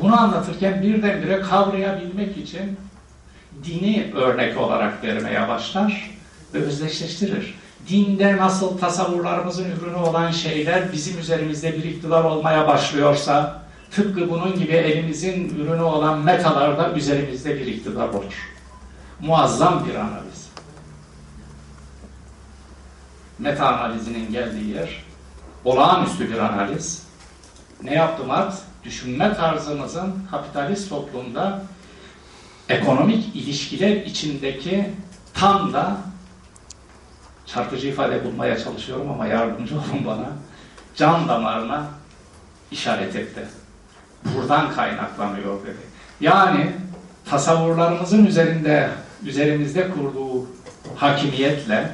Bunu anlatırken birdenbire kavrayabilmek için dini örnek olarak vermeye başlar ve özdeşleştirir. Dinde nasıl tasavvurlarımızın ürünü olan şeyler bizim üzerimizde bir iktidar olmaya başlıyorsa, tıpkı bunun gibi elimizin ürünü olan metalar da üzerimizde bir iktidar olur. Muazzam bir analiz. Meta analizinin geldiği yer, olağanüstü bir analiz. Ne yaptı Marx? Düşünme tarzımızın kapitalist toplumda ekonomik ilişkiler içindeki tam da çarpıcı ifade bulmaya çalışıyorum ama yardımcı olun bana. Can damarına işaret etti. Buradan kaynaklanıyor dedi. Yani tasavvurlarımızın üzerinde üzerimizde kurduğu hakimiyetle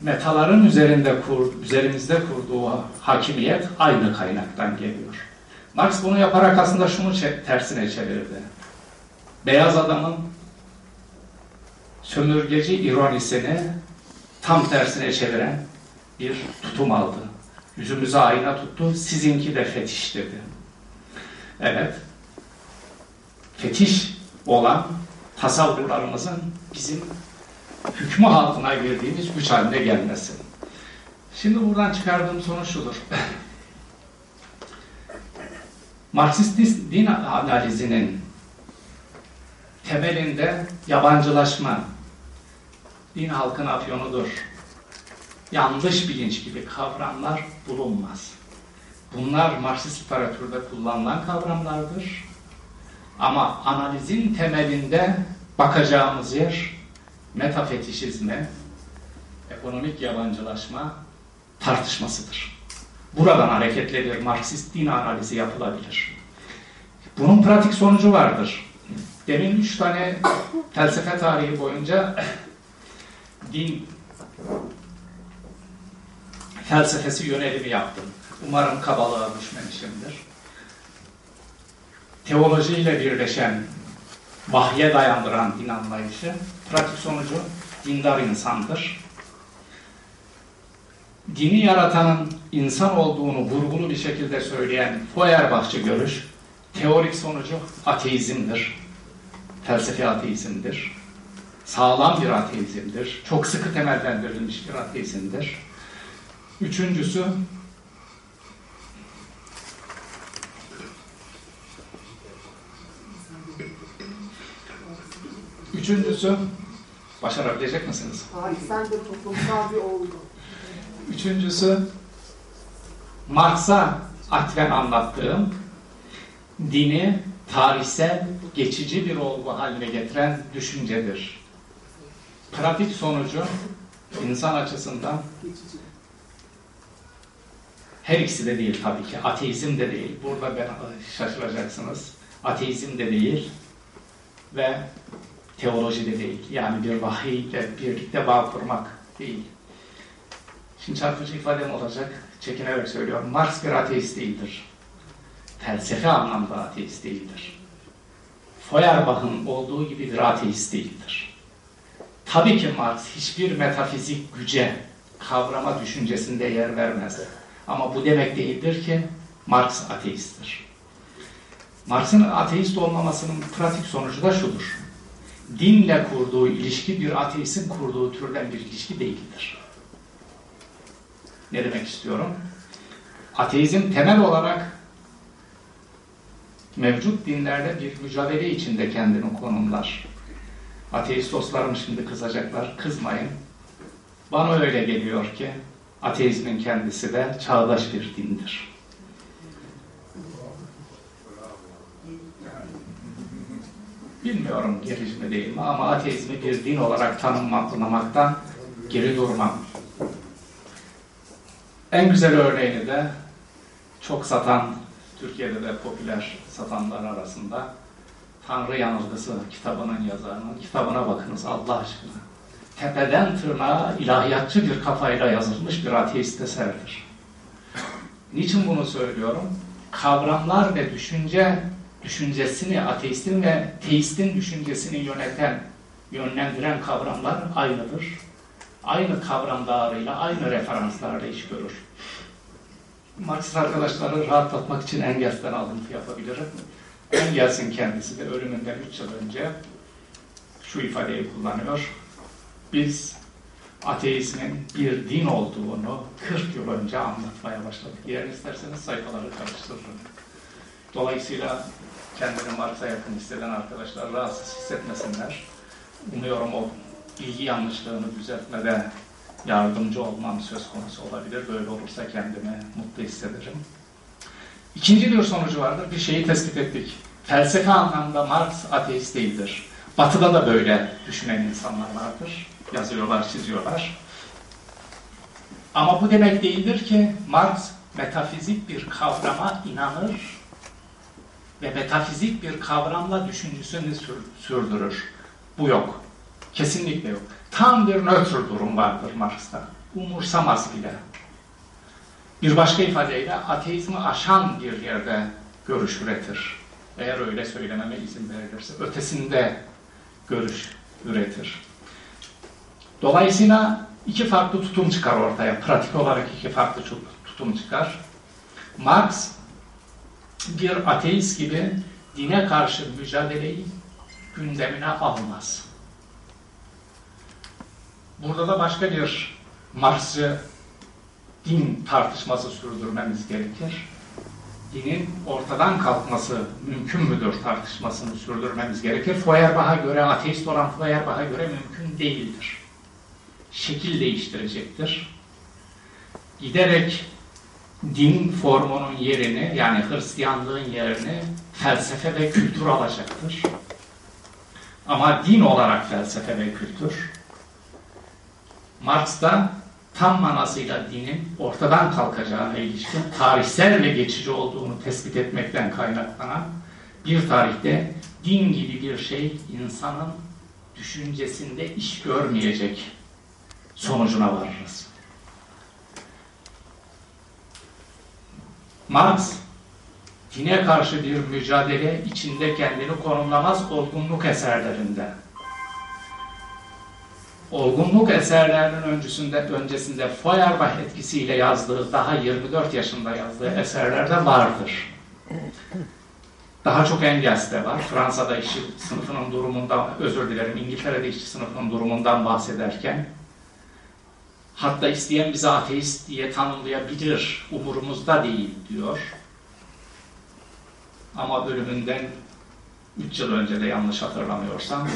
metaların üzerinde kur, üzerimizde kurduğu hakimiyet aynı kaynaktan geliyor. Marx bunu yaparak aslında şunu tersine çevirdi. Beyaz adamın sömürgeci ironisini tam tersine çeviren bir tutum aldı. Yüzümüze ayna tuttu, sizinki de fetiş dedi. Evet, fetiş olan tasavvurlarımızın bizim hükmü altına girdiğimiz güç haline gelmesi. Şimdi buradan çıkardığım sonuç şudur. Marksist din analizinin temelinde yabancılaşma, din halkın afyonudur, yanlış bilinç gibi kavramlar bulunmaz. Bunlar Marksist literatürde kullanılan kavramlardır. Ama analizin temelinde bakacağımız yer metafetişizme, ekonomik yabancılaşma tartışmasıdır. Buradan hareketle bir Marksist din analizi yapılabilir. Bunun pratik sonucu vardır. Demin üç tane felsefe tarihi boyunca din felsefesi yönelimi yaptım. Umarım kabalığa düşmemişimdir. Teolojiyle birleşen, vahye dayandıran din anlayışı, pratik sonucu dindar insandır. Dini yaratanın insan olduğunu vurgulu bir şekilde söyleyen Feuerbachçı görüş, teorik sonucu ateizmdir. Felsefi ateizmdir. Sağlam bir ateizmdir. Çok sıkı temellendirilmiş bir ateizmdir. Üçüncüsü Üçüncüsü başarabilecek misiniz? Hayır, sen de toplumsal bir olgu. Üçüncüsü Marx'a atfen anlattığım dini tarihsel geçici bir olgu haline getiren düşüncedir. Pratik sonucu insan açısından her ikisi de değil tabii ki. Ateizm de değil. Burada ben şaşıracaksınız. Ateizm de değil ve teoloji de değil. Yani bir vahiyle birlikte bağ kurmak değil. Şimdi çarpıcı ifadem olacak. Çekinerek söylüyorum. Marx bir ateist değildir. Felsefe anlamda ateist değildir. Feuerbach'ın olduğu gibi bir ateist değildir. Tabii ki Marx hiçbir metafizik güce, kavrama düşüncesinde yer vermez. Ama bu demek değildir ki Marx ateisttir. Marx'ın ateist olmamasının pratik sonucu da şudur. Dinle kurduğu ilişki bir ateistin kurduğu türden bir ilişki değildir. Ne demek istiyorum? Ateizm temel olarak mevcut dinlerde bir mücadele içinde kendini konumlar. Ateist dostlarım şimdi kızacaklar, kızmayın. Bana öyle geliyor ki ateizmin kendisi de çağdaş bir dindir. Bilmiyorum gerici mi değil mi ama ateizmi bir din olarak tanımlamaktan geri durmam. En güzel örneğini de çok satan, Türkiye'de de popüler satanlar arasında Tanrı Yanılgısı kitabının yazarının kitabına bakınız Allah aşkına. Tepeden tırnağa ilahiyatçı bir kafayla yazılmış bir ateist eserdir. Niçin bunu söylüyorum? Kavramlar ve düşünce düşüncesini, ateistin ve teistin düşüncesini yöneten, yönlendiren kavramlar aynıdır. Aynı kavram dağarıyla, aynı referanslarla iş görür. Marksist arkadaşları rahatlatmak için Engels'ten alıntı yapabilirim. Engels'in kendisi de ölümünden 3 yıl önce şu ifadeyi kullanıyor. Biz ateizmin bir din olduğunu 40 yıl önce anlatmaya başladık. Eğer isterseniz sayfaları karıştırırım. Dolayısıyla kendini Marx'a yakın hisseden arkadaşlar rahatsız hissetmesinler. Umuyorum o bilgi yanlışlığını düzeltmede yardımcı olmam söz konusu olabilir. Böyle olursa kendimi mutlu hissederim. İkinci bir sonucu vardır. Bir şeyi tespit ettik. Felsefe anlamda Marx ateist değildir. Batı'da da böyle düşünen insanlar vardır. Yazıyorlar, çiziyorlar. Ama bu demek değildir ki Marx metafizik bir kavrama inanır ve metafizik bir kavramla düşüncesini sürdürür. Bu yok. Kesinlikle yok. Tam bir nötr durum vardır Marx'ta. Umursamaz bile. Bir başka ifadeyle ateizmi aşan bir yerde görüş üretir. Eğer öyle söylememe izin verilirse. Ötesinde görüş üretir. Dolayısıyla iki farklı tutum çıkar ortaya. Pratik olarak iki farklı tutum çıkar. Marx bir ateist gibi dine karşı mücadeleyi gündemine almaz. Burada da başka bir Marx'ı din tartışması sürdürmemiz gerekir. Dinin ortadan kalkması mümkün müdür tartışmasını sürdürmemiz gerekir. Feuerbach'a göre, ateist olan Feuerbach'a göre mümkün değildir. Şekil değiştirecektir. Giderek din formunun yerini yani Hristiyanlığın yerini felsefe ve kültür alacaktır. Ama din olarak felsefe ve kültür Marx'ta tam manasıyla dinin ortadan kalkacağına ilişkin tarihsel ve geçici olduğunu tespit etmekten kaynaklanan bir tarihte din gibi bir şey insanın düşüncesinde iş görmeyecek sonucuna varırız. Marx, dine karşı bir mücadele içinde kendini konumlamaz olgunluk eserlerinde. Olgunluk eserlerinin öncesinde, öncesinde Feuerbach etkisiyle yazdığı, daha 24 yaşında yazdığı eserlerde vardır. Daha çok Engels'te var. Fransa'da işçi sınıfının durumundan, özür dilerim İngiltere'de işçi sınıfının durumundan bahsederken Hatta isteyen bizi ateist diye tanımlayabilir, umurumuzda değil diyor. Ama ölümünden 3 yıl önce de yanlış hatırlamıyorsam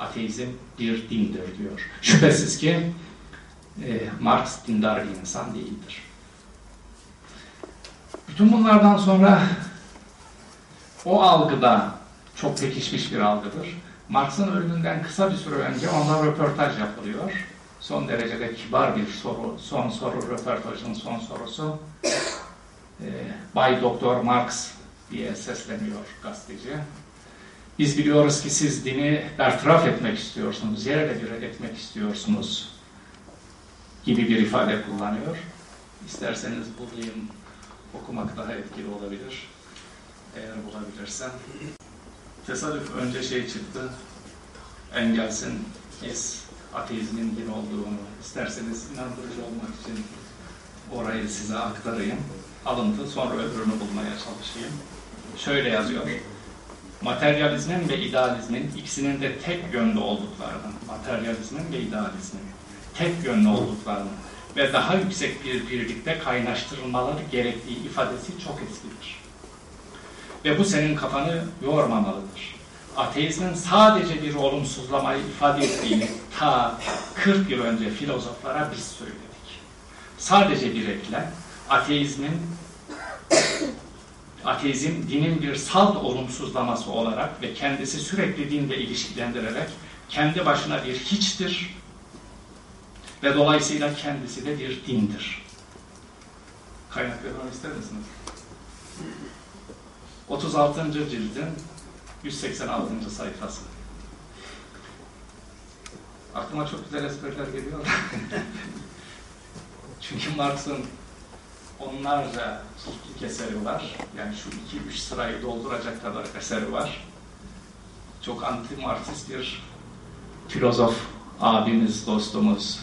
ateizm bir dindir diyor. Şüphesiz ki e, Marx dindar bir insan değildir. Bütün bunlardan sonra o algıda çok pekişmiş bir algıdır. Marx'ın ölümünden kısa bir süre önce ondan röportaj yapılıyor son derecede kibar bir soru, son soru, röportajın son sorusu. E, Bay Doktor Marx diye sesleniyor gazeteci. Biz biliyoruz ki siz dini bertaraf etmek istiyorsunuz, yerle bir etmek istiyorsunuz gibi bir ifade kullanıyor. İsterseniz bulayım, okumak daha etkili olabilir. Eğer bulabilirsem. Tesadüf önce şey çıktı, Engels'in is ateizmin din olduğunu isterseniz inandırıcı olmak için orayı size aktarayım. Alıntı sonra öbürünü bulmaya çalışayım. Şöyle yazıyor. Materyalizmin ve idealizmin ikisinin de tek yönlü olduklarını, materyalizmin ve idealizmin tek yönlü olduklarını ve daha yüksek bir birlikte kaynaştırılmaları gerektiği ifadesi çok eskidir. Ve bu senin kafanı yormamalıdır. Ateizmin sadece bir olumsuzlamayı ifade ettiğini ta 40 yıl önce filozoflara biz söyledik. Sadece bir eklem, ateizmin ateizm dinin bir salt olumsuzlaması olarak ve kendisi sürekli dinle ilişkilendirerek kendi başına bir hiçtir ve dolayısıyla kendisi de bir dindir. Kaynak vermemi ister misiniz? 36. cildin 186. sayfası. Aklıma çok güzel espriler geliyor. Çünkü Marx'ın onlarca ciltlik eseri var. Yani şu iki üç sırayı dolduracak kadar eseri var. Çok anti-Marksist bir filozof abimiz, dostumuz,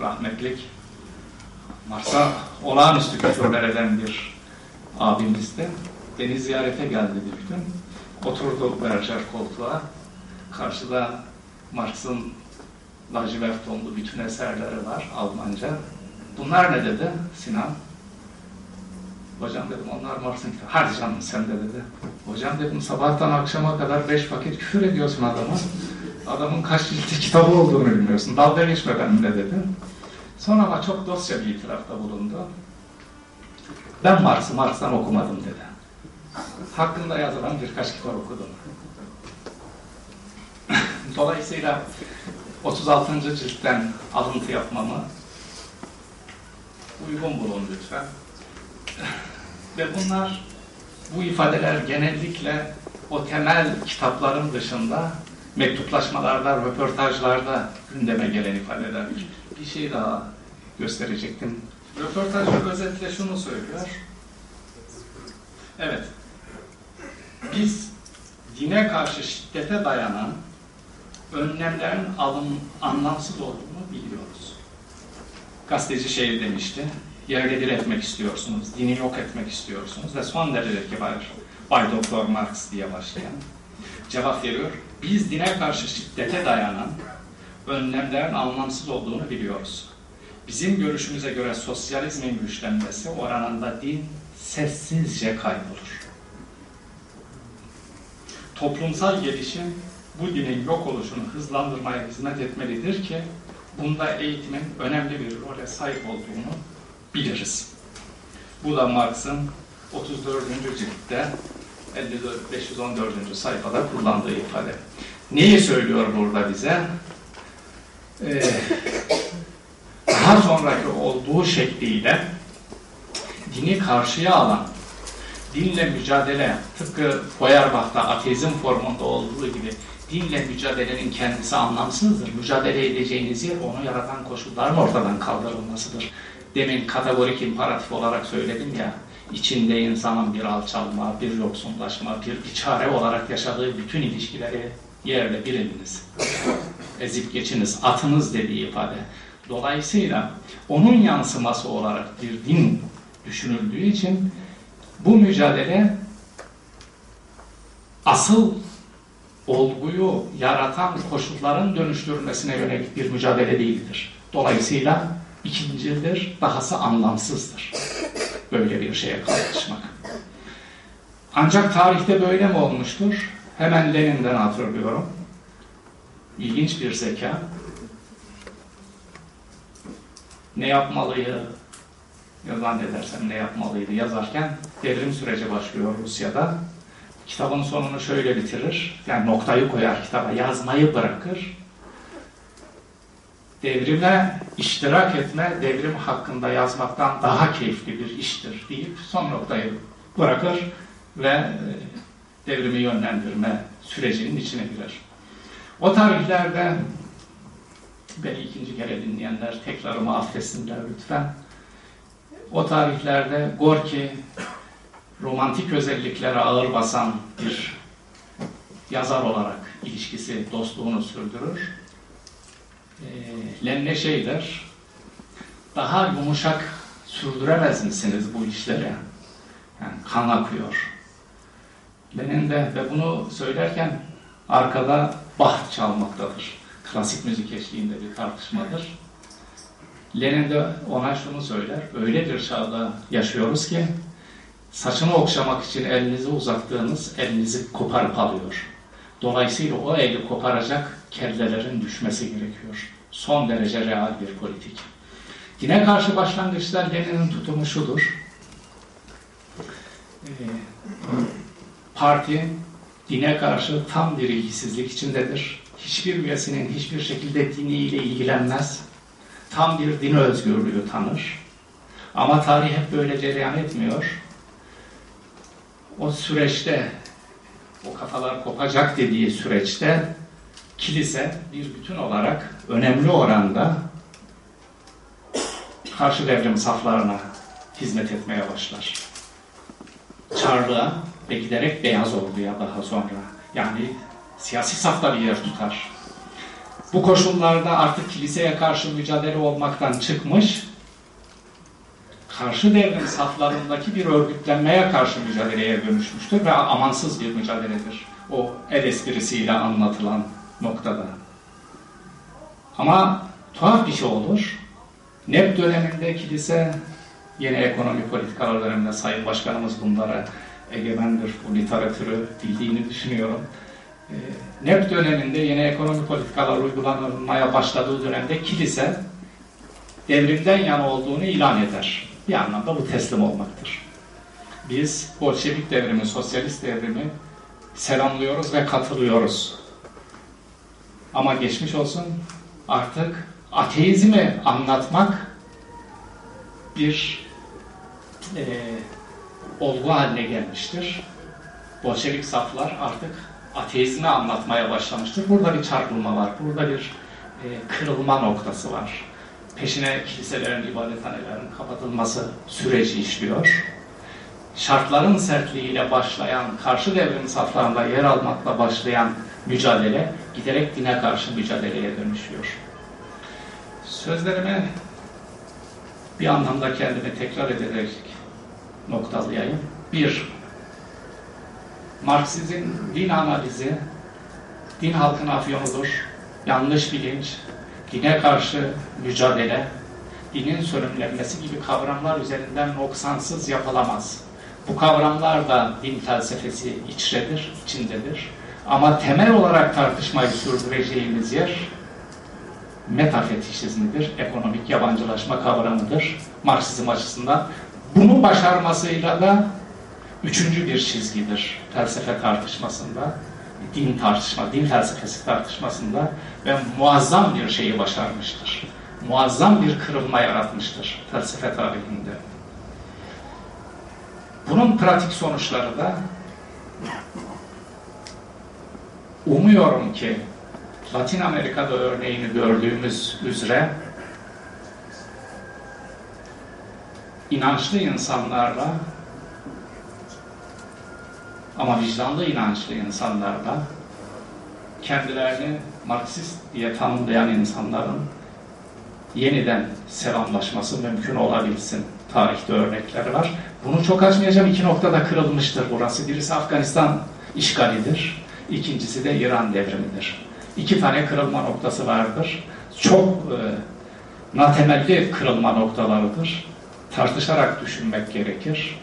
rahmetlik. Marx'a olağanüstü küfürler eden bir abimizdi. Beni ziyarete geldi bir gün. Oturdu berjer koltuğa. Karşıda Marx'ın lacivert tonlu bütün eserleri var Almanca. Bunlar ne dedi Sinan? Hocam dedim onlar Marx'ın kitabı. Hadi canım sen de dedi. Hocam dedim sabahtan akşama kadar beş vakit küfür ediyorsun adama. Adamın kaç ciltli kitabı olduğunu bilmiyorsun. Dalga geçme benimle dedi. Sonra ama çok dostça bir itirafta bulundu. Ben Marx'ı Marx'tan okumadım dedi. Hakkında yazılan birkaç kitap okudum. Dolayısıyla 36. ciltten alıntı yapmamı uygun bulun lütfen. Ve bunlar, bu ifadeler genellikle o temel kitapların dışında mektuplaşmalarda, röportajlarda gündeme gelen ifadeler. Bir şey daha gösterecektim. Röportaj özetle şunu söylüyor. Evet, biz dine karşı şiddete dayanan önlemlerin alın, anlamsız olduğunu biliyoruz. Gazeteci şey demişti, yerle bir etmek istiyorsunuz, dini yok etmek istiyorsunuz ve son derece kibar Bay Doktor Marx diye başlayan cevap veriyor. Biz dine karşı şiddete dayanan önlemlerin anlamsız olduğunu biliyoruz. Bizim görüşümüze göre sosyalizmin güçlenmesi oranında din sessizce kaybolur. Toplumsal gelişim bu dinin yok oluşunu hızlandırmaya hizmet etmelidir ki bunda eğitimin önemli bir role sahip olduğunu biliriz. Bu da Marx'ın 34. ciltte 54, 514. sayfada kullandığı ifade. Neyi söylüyor burada bize? Ee, daha sonraki olduğu şekliyle dini karşıya alan, dinle mücadele, tıpkı Feuerbach'ta ateizm formunda olduğu gibi dinle mücadelenin kendisi anlamsızdır. Mücadele edeceğiniz yer onu yaratan koşulların ortadan kaldırılmasıdır. Demin kategorik imperatif olarak söyledim ya, içinde insanın bir alçalma, bir yoksunlaşma, bir biçare olarak yaşadığı bütün ilişkileri yerle bir ediniz. Ezip geçiniz, atınız dediği ifade. Dolayısıyla onun yansıması olarak bir din düşünüldüğü için bu mücadele asıl olguyu yaratan koşulların dönüştürülmesine yönelik bir mücadele değildir. Dolayısıyla ikincidir, dahası anlamsızdır. Böyle bir şeye kalkışmak. Ancak tarihte böyle mi olmuştur? Hemen Lenin'den hatırlıyorum. İlginç bir zeka. Ne yapmalıyı, ya zannedersem ne yapmalıydı yazarken devrim süreci başlıyor Rusya'da. Kitabın sonunu şöyle bitirir. Yani noktayı koyar kitaba. Yazmayı bırakır. Devrime iştirak etme, devrim hakkında yazmaktan daha keyifli bir iştir deyip son noktayı bırakır ve e, devrimi yönlendirme sürecinin içine girer. O tarihlerde beni ikinci kere dinleyenler tekrarımı affetsinler lütfen. O tarihlerde Gorki romantik özelliklere ağır basan bir yazar olarak ilişkisi, dostluğunu sürdürür. E, Lenne şey der, daha yumuşak sürdüremez misiniz bu işleri? Yani kan akıyor. Lenin de ve bunu söylerken arkada Bach çalmaktadır. Klasik müzik eşliğinde bir tartışmadır. Lenin de ona şunu söyler, öyle bir çağda yaşıyoruz ki saçını okşamak için elinizi uzattığınız elinizi koparıp alıyor. Dolayısıyla o eli koparacak kellelerin düşmesi gerekiyor. Son derece real bir politik. Dine karşı başlangıçta Lenin'in tutumu şudur. Ee, parti dine karşı tam bir ilgisizlik içindedir. Hiçbir üyesinin hiçbir şekilde diniyle ilgilenmez. Tam bir din özgürlüğü tanır. Ama tarih hep böyle cereyan etmiyor. O süreçte, o kafalar kopacak dediği süreçte kilise bir bütün olarak önemli oranda karşı devrim saflarına hizmet etmeye başlar. Çarlığa ve giderek beyaz orduya daha sonra. Yani siyasi safta bir yer tutar. Bu koşullarda artık kiliseye karşı mücadele olmaktan çıkmış, karşı devrim saflarındaki bir örgütlenmeye karşı mücadeleye dönüşmüştür ve amansız bir mücadeledir. O el esprisiyle anlatılan noktada. Ama tuhaf bir şey olur. NEP döneminde kilise yeni ekonomi politikalar döneminde Sayın Başkanımız bunlara egemendir, bu literatürü bildiğini düşünüyorum. E, NEP döneminde yeni ekonomi politikalar uygulanmaya başladığı dönemde kilise devrimden yana olduğunu ilan eder. Bir anlamda bu teslim olmaktır. Biz Bolşevik devrimi, sosyalist devrimi selamlıyoruz ve katılıyoruz. Ama geçmiş olsun artık ateizmi anlatmak bir e, olgu haline gelmiştir. Bolşevik saflar artık ateizmi anlatmaya başlamıştır. Burada bir çarpılma var, burada bir e, kırılma noktası var. Peşine kiliselerin, ibadethanelerin kapatılması süreci işliyor. Şartların sertliğiyle başlayan, karşı devrim saflarında yer almakla başlayan mücadele giderek dine karşı mücadeleye dönüşüyor. Sözlerimi bir anlamda kendimi tekrar ederek noktalayayım. Bir, Marksizm din analizi, din halkın afyonudur, yanlış bilinç, dine karşı mücadele, dinin sönümlenmesi gibi kavramlar üzerinden noksansız yapılamaz. Bu kavramlar da din felsefesi içredir, içindedir. Ama temel olarak tartışmayı sürdüreceğimiz yer metafetişizmidir, ekonomik yabancılaşma kavramıdır Marksizm açısından. Bunu başarmasıyla da üçüncü bir çizgidir felsefe tartışmasında, din tartışma, din felsefesi tartışmasında ve muazzam bir şeyi başarmıştır. Muazzam bir kırılma yaratmıştır felsefe tarihinde. Bunun pratik sonuçları da umuyorum ki Latin Amerika'da örneğini gördüğümüz üzere inançlı insanlarla ama vicdanlı inançlı insanlarla kendilerini Marksist diye tanımlayan insanların yeniden selamlaşması mümkün olabilsin. Tarihte örnekleri var. Bunu çok açmayacağım. İki noktada kırılmıştır burası. Birisi Afganistan işgalidir. İkincisi de İran devrimidir. İki tane kırılma noktası vardır. Çok e, natemelli kırılma noktalarıdır. Tartışarak düşünmek gerekir.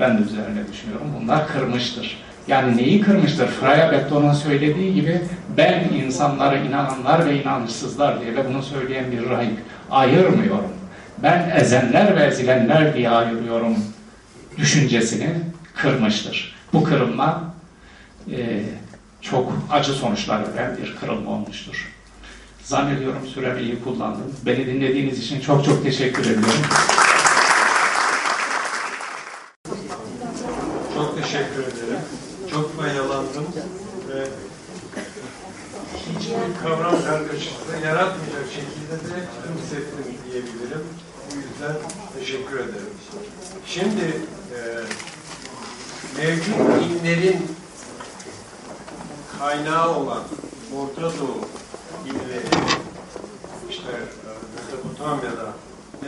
Ben de üzerine düşünüyorum. Bunlar kırmıştır. Yani neyi kırmıştır? Freya Betton'un söylediği gibi ben insanları inananlar ve inançsızlar diye ve bunu söyleyen bir rahip ayırmıyorum. Ben ezenler ve ezilenler diye ayırıyorum düşüncesini kırmıştır. Bu kırılma e, çok acı sonuçlar veren bir kırılma olmuştur. Zannediyorum süremi iyi kullandım. Beni dinlediğiniz için çok çok teşekkür ediyorum. Teşekkür ederim. Çok mayalandım ve hiçbir kavram kargaşası yaratmayacak şekilde de hissettim diyebilirim. Bu yüzden teşekkür ederim. Şimdi e, mevcut dinlerin kaynağı olan Orta Doğu dinleri işte Mezopotamya'da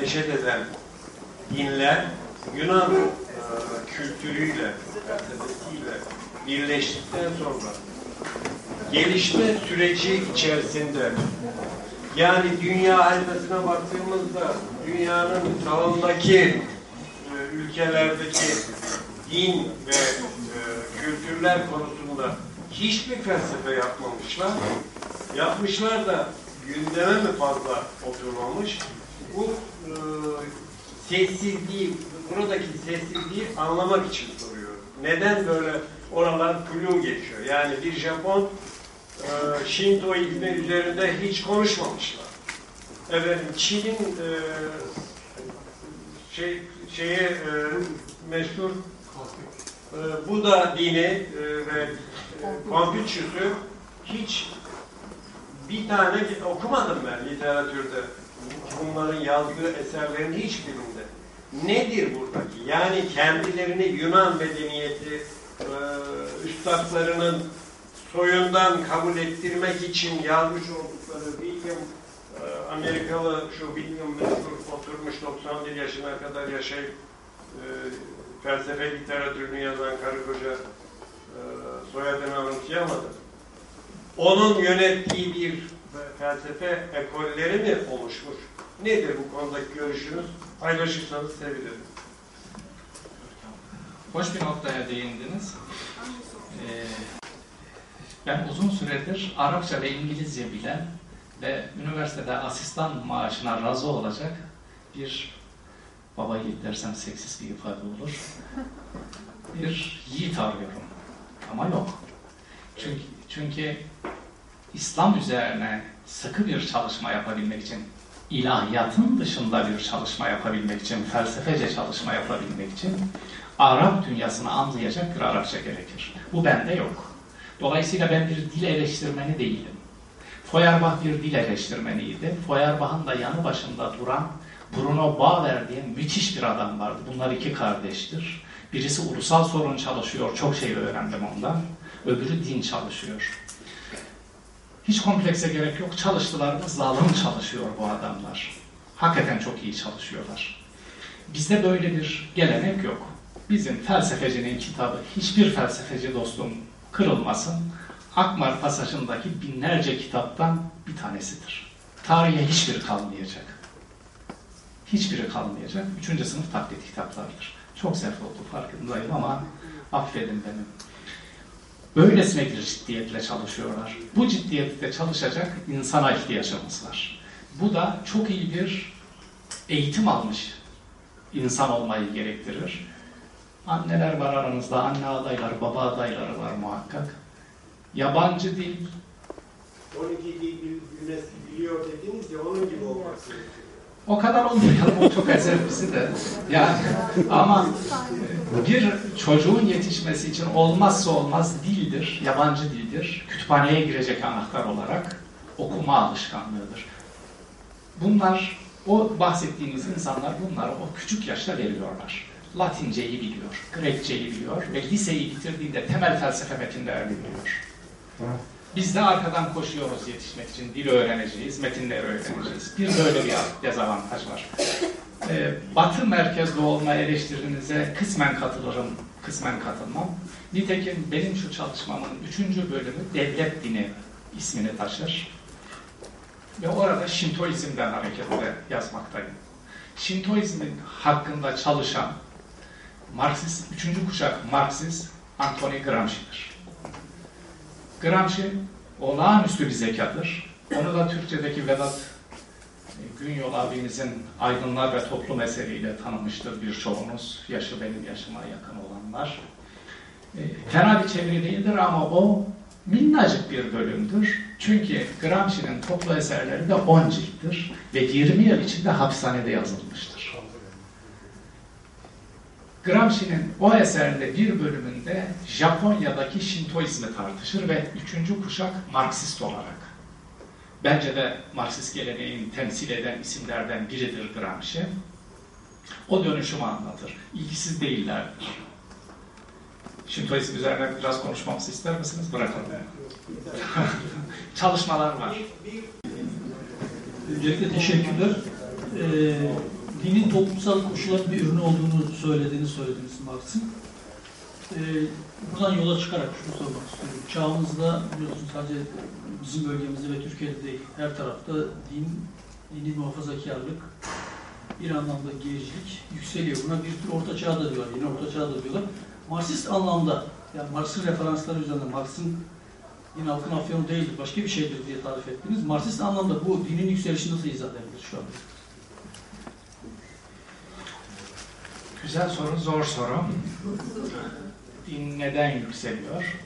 neşet eden dinler Yunan e, kültürüyle, felsefesiyle birleştikten sonra gelişme süreci içerisinde Yani dünya haritasına baktığımızda dünyanın sağındaki e, ülkelerdeki din ve e, kültürler konusunda hiçbir felsefe yapmamışlar. Yapmışlar da gündeme mi fazla oturmamış? Bu e, sessizliği, buradaki sessizliği anlamak için soruyorum. Neden böyle oralar flu geçiyor? Yani bir Japon e, Şintoizmi üzerinde hiç konuşmamışlar. Efendim Çin'in e, şey şeye e, meşhur e, Buda dini e, ve e, Konfüçyüs'ü hiç bir tane okumadım ben literatürde. Bunların yazdığı eserlerin hiçbirinde. Nedir buradaki? Yani kendilerini Yunan medeniyeti e, üstadlarının soyundan kabul ettirmek için yazmış oldukları William e, Amerikalı şu William meşhur oturmuş 91 yaşına kadar yaşayıp e, felsefe literatürünü yazan karı koca e, soyadını anımsayamadım. Onun yönettiği bir felsefe ekolleri mi oluşmuş? Nedir bu konudaki görüşünüz? Paylaşırsanız sevinirim. Hoş bir noktaya değindiniz. Ee, ben uzun süredir Arapça ve İngilizce bilen ve üniversitede asistan maaşına razı olacak bir baba yiğit dersem seksiz bir ifade olur. Bir yiğit arıyorum. Ama yok. Çünkü, çünkü İslam üzerine sıkı bir çalışma yapabilmek için, ilahiyatın dışında bir çalışma yapabilmek için, felsefece çalışma yapabilmek için Arap dünyasını anlayacak bir Arapça gerekir. Bu bende yok. Dolayısıyla ben bir dil eleştirmeni değilim. Feuerbach bir dil eleştirmeniydi. Feuerbach'ın da yanı başında duran Bruno Bauer diye müthiş bir adam vardı. Bunlar iki kardeştir. Birisi ulusal sorun çalışıyor, çok şey öğrendim ondan. Öbürü din çalışıyor. Hiç komplekse gerek yok. Çalıştılar mı zalim çalışıyor bu adamlar. Hakikaten çok iyi çalışıyorlar. Bizde böyle bir gelenek yok. Bizim felsefecinin kitabı, hiçbir felsefeci dostum kırılmasın, Akmar pasajındaki binlerce kitaptan bir tanesidir. Tarihe hiçbiri kalmayacak. Hiçbiri kalmayacak. Üçüncü sınıf taklit kitaplardır. Çok sert oldu farkındayım ama affedin beni. Böylesine bir ciddiyetle çalışıyorlar. Bu ciddiyetle çalışacak insana ihtiyacımız var. Bu da çok iyi bir eğitim almış insan olmayı gerektirir. Anneler var aranızda, anne adayları, baba adayları var muhakkak. Yabancı dil, 12 dil biliyor dediniz ya onun gibi olmak o kadar olmayalım, o çok ezer bizi de. Yani ama bir çocuğun yetişmesi için olmazsa olmaz dildir, yabancı dildir. Kütüphaneye girecek anahtar olarak okuma alışkanlığıdır. Bunlar, o bahsettiğiniz insanlar bunları o küçük yaşta veriyorlar. Latinceyi biliyor, Grekçeyi biliyor ve liseyi bitirdiğinde temel felsefe metinlerini biliyor. Biz de arkadan koşuyoruz yetişmek için. Dil öğreneceğiz, metinleri öğreneceğiz. Bir böyle bir dezavantaj var. Ee, batı merkezli olma eleştirinize kısmen katılırım, kısmen katılmam. Nitekim benim şu çalışmamın üçüncü bölümü devlet dini ismini taşır. Ve orada Şintoizm'den hareketle yazmaktayım. Şintoizmin hakkında çalışan Marksist, üçüncü kuşak Marksist Anthony Gramsci'dir. Gramsci olağanüstü bir zekadır. Onu da Türkçedeki Vedat e, Günyol abimizin Aydınlar ve Toplum eseriyle tanımıştır birçoğunuz. Yaşı benim yaşıma yakın olanlar. E, fena bir çeviri değildir ama o minnacık bir bölümdür. Çünkü Gramsci'nin toplu eserleri de 10 cilttir ve 20 yıl içinde hapishanede yazılmıştır. Gramsci'nin o eserinde bir bölümünde Japonya'daki Şintoizmi tartışır ve üçüncü kuşak Marksist olarak. Bence de Marksist geleneğin temsil eden isimlerden biridir Gramsci. O dönüşümü anlatır. İlgisiz değillerdir. Şintoizm üzerine biraz konuşmamızı ister misiniz? Bırakalım. Çalışmalar var. Öncelikle teşekkürler. Ee, dinin toplumsal koşulların bir ürünü olduğunu söylediğini söylediniz Marx'ın. e, buradan yola çıkarak şunu sormak istiyorum. Çağımızda biliyorsunuz sadece bizim bölgemizde ve Türkiye'de değil, her tarafta din, dini muhafazakarlık, bir anlamda gericilik yükseliyor. Buna bir tür orta çağ da diyorlar, yeni orta çağ da diyorlar. Marksist anlamda, yani Marx'ın referansları üzerinden, Marx'ın din halkın afyonu değildir, başka bir şeydir diye tarif ettiniz. Marksist anlamda bu dinin yükselişi nasıl izah edilir şu anda? Güzel soru, zor soru. Din neden yükseliyor?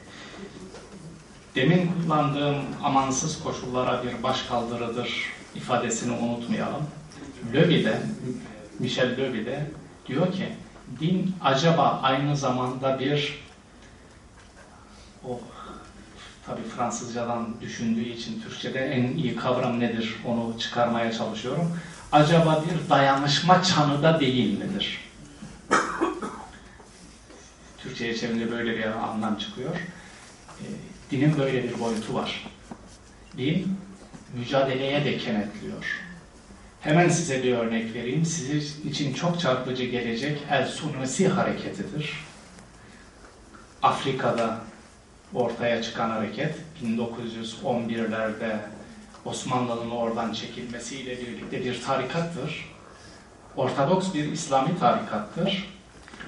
Demin kullandığım amansız koşullara bir başkaldırıdır ifadesini unutmayalım. Löwy de, Michel Löwy de diyor ki din acaba aynı zamanda bir o tabii Fransızcadan düşündüğü için Türkçe'de en iyi kavram nedir onu çıkarmaya çalışıyorum. Acaba bir dayanışma çanı da değil midir? Türkçe'ye çevirince böyle bir anlam çıkıyor. E, dinin böyle bir boyutu var. Din mücadeleye de kenetliyor. Hemen size bir örnek vereyim. Sizin için çok çarpıcı gelecek El Sunusi hareketidir. Afrika'da ortaya çıkan hareket 1911'lerde Osmanlı'nın oradan çekilmesiyle birlikte bir tarikattır. Ortodoks bir İslami tarikattır.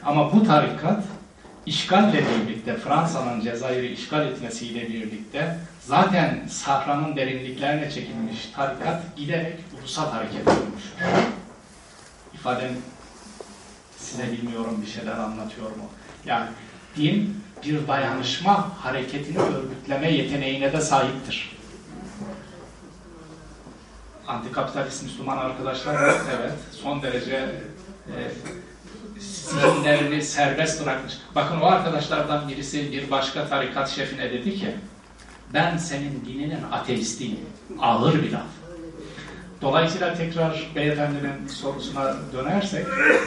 Ama bu tarikat işgalle birlikte, Fransa'nın Cezayir'i işgal etmesiyle birlikte zaten sahranın derinliklerine çekilmiş tarikat giderek ulusal harekete dönmüştür. İfadem size bilmiyorum bir şeyler anlatıyor mu? Yani din bir dayanışma hareketini örgütleme yeteneğine de sahiptir. Antikapitalist Müslüman arkadaşlar evet son derece e, serbest bırakmış. Bakın o arkadaşlardan birisi bir başka tarikat şefine dedi ki ben senin dininin ateistiyim. Ağır bir laf. Dolayısıyla tekrar beyefendinin sorusuna dönersek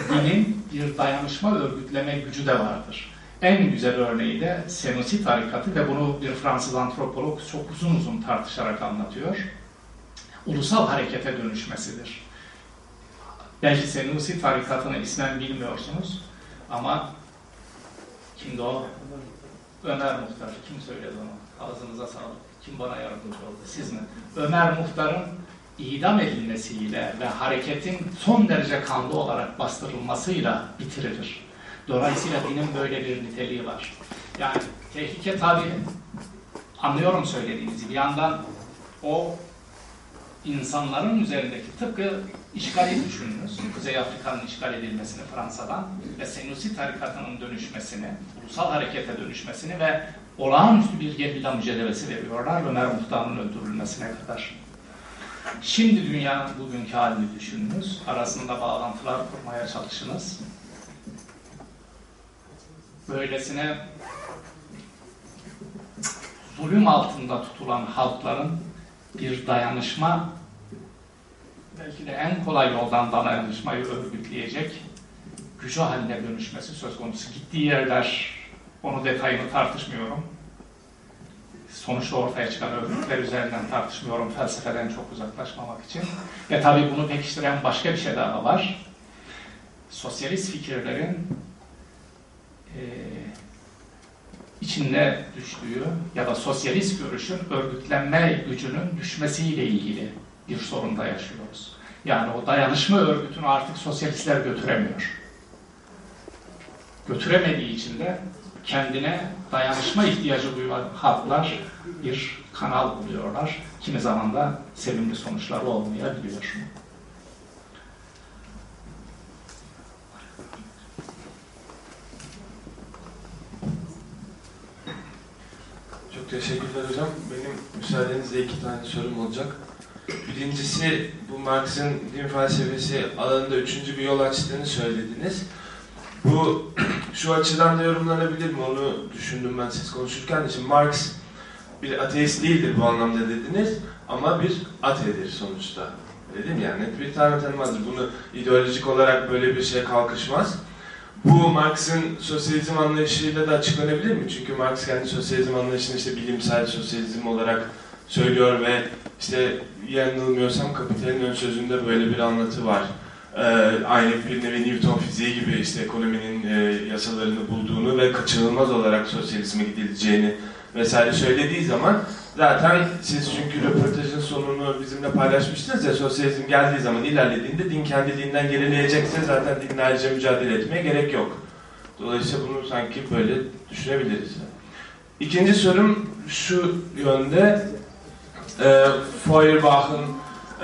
dinin bir dayanışma örgütleme gücü de vardır. En güzel örneği de Senusi tarikatı ve bunu bir Fransız antropolog çok uzun uzun tartışarak anlatıyor. Ulusal harekete dönüşmesidir. Belki Senusi tarikatını ismen bilmiyorsunuz ama kimdi o? Ömer Muhtar. Kim söyledi onu? Ağzınıza sağlık. Kim bana yardımcı oldu? Siz mi? Ömer Muhtar'ın idam edilmesiyle ve hareketin son derece kanlı olarak bastırılmasıyla bitirilir. Dolayısıyla dinin böyle bir niteliği var. Yani tehlike tabi anlıyorum söylediğinizi. Bir yandan o insanların üzerindeki tıpkı işgali düşününüz. Kuzey Afrika'nın işgal edilmesini Fransa'dan ve Senusi tarikatının dönüşmesini, ulusal harekete dönüşmesini ve olağanüstü bir gerilla mücadelesi veriyorlar Ömer Muhtar'ın öldürülmesine kadar. Şimdi dünyanın bugünkü halini düşününüz. Arasında bağlantılar kurmaya çalışınız. Böylesine zulüm altında tutulan halkların bir dayanışma belki de en kolay yoldan dayanışmayı örgütleyecek gücü haline dönüşmesi söz konusu. Gittiği yerler, onu detayını tartışmıyorum. Sonuçta ortaya çıkan örgütler üzerinden tartışmıyorum felsefeden çok uzaklaşmamak için. Ve tabii bunu pekiştiren başka bir şey daha var. Sosyalist fikirlerin e, içinde düştüğü ya da sosyalist görüşün örgütlenme gücünün düşmesiyle ilgili bir sorunda yaşıyoruz. Yani o dayanışma örgütünü artık sosyalistler götüremiyor. Götüremediği için de kendine dayanışma ihtiyacı duyan halklar bir kanal buluyorlar. Kimi zaman da sevimli sonuçları olmayabiliyor. Çok teşekkürler hocam. Benim müsaadenizle iki tane sorum olacak. Birincisi bu Marx'ın din felsefesi alanında üçüncü bir yol açtığını söylediniz. Bu şu açıdan da yorumlanabilir mi onu düşündüm ben siz konuşurken. Şimdi Marx bir ateist değildir bu anlamda dediniz ama bir atedir sonuçta. Mi? Yani net bir tane tanımazdır. Bunu ideolojik olarak böyle bir şey kalkışmaz. Bu Marx'ın sosyalizm anlayışıyla da açıklanabilir mi? Çünkü Marx kendi sosyalizm anlayışını işte bilimsel sosyalizm olarak söylüyor ve işte yanılmıyorsam Kapital'in ön sözünde böyle bir anlatı var. e, aynı bir nevi Newton fiziği gibi işte ekonominin e, yasalarını bulduğunu ve kaçınılmaz olarak sosyalizme gidileceğini vesaire söylediği zaman zaten siz çünkü röportajın sonunu bizimle paylaşmıştınız ya sosyalizm geldiği zaman ilerlediğinde din kendiliğinden gerileyecekse zaten dinle ayrıca mücadele etmeye gerek yok. Dolayısıyla bunu sanki böyle düşünebiliriz. İkinci sorum şu yönde. E, Feuerbach'ın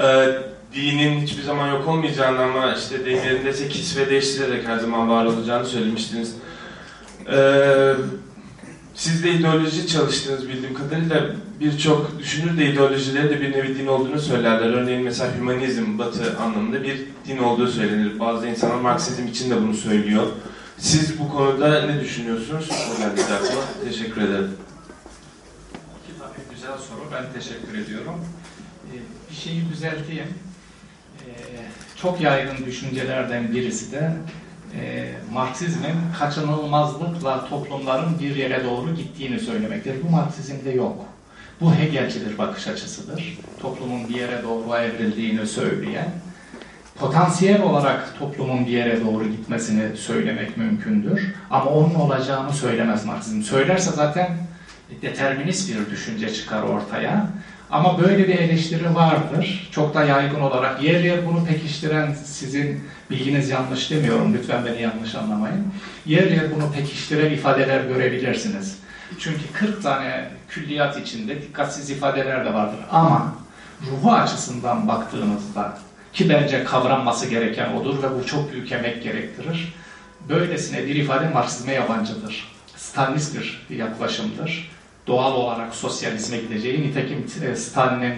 e, dinin hiçbir zaman yok olmayacağını ama işte deyimlerinde ise kisve değiştirerek her zaman var olacağını söylemiştiniz. E, siz de ideoloji çalıştınız bildiğim kadarıyla birçok düşünür de ideolojileri de bir nevi din olduğunu söylerler. Örneğin mesela hümanizm batı anlamında bir din olduğu söylenir. Bazı insanlar Marksizm için de bunu söylüyor. Siz bu konuda ne düşünüyorsunuz? O geldi. Teşekkür ederim. Güzel soru. Ben teşekkür ediyorum. Ee, Bir şeyi düzelteyim. Ee, Çok yaygın düşüncelerden birisi de e, Marksizmin kaçınılmazlıkla toplumların bir yere doğru gittiğini söylemektir. Bu Marksizmde yok. Bu Hegelci bir bakış açısıdır. Toplumun bir yere doğru evrildiğini söyleyen, potansiyel olarak toplumun bir yere doğru gitmesini söylemek mümkündür. Ama onun olacağını söylemez Marksizm. Söylerse zaten determinist bir düşünce çıkar ortaya. Ama böyle bir eleştiri vardır. Çok da yaygın olarak yer yer bunu pekiştiren sizin bilginiz yanlış demiyorum. Lütfen beni yanlış anlamayın. Yer yer bunu pekiştiren ifadeler görebilirsiniz. Çünkü 40 tane külliyat içinde dikkatsiz ifadeler de vardır. Ama ruhu açısından baktığınızda ki bence kavranması gereken odur ve bu çok büyük emek gerektirir. Böylesine bir ifade Marksizme yabancıdır. Stalinist bir yaklaşımdır doğal olarak sosyalizme gideceği. Nitekim e, Stalin'in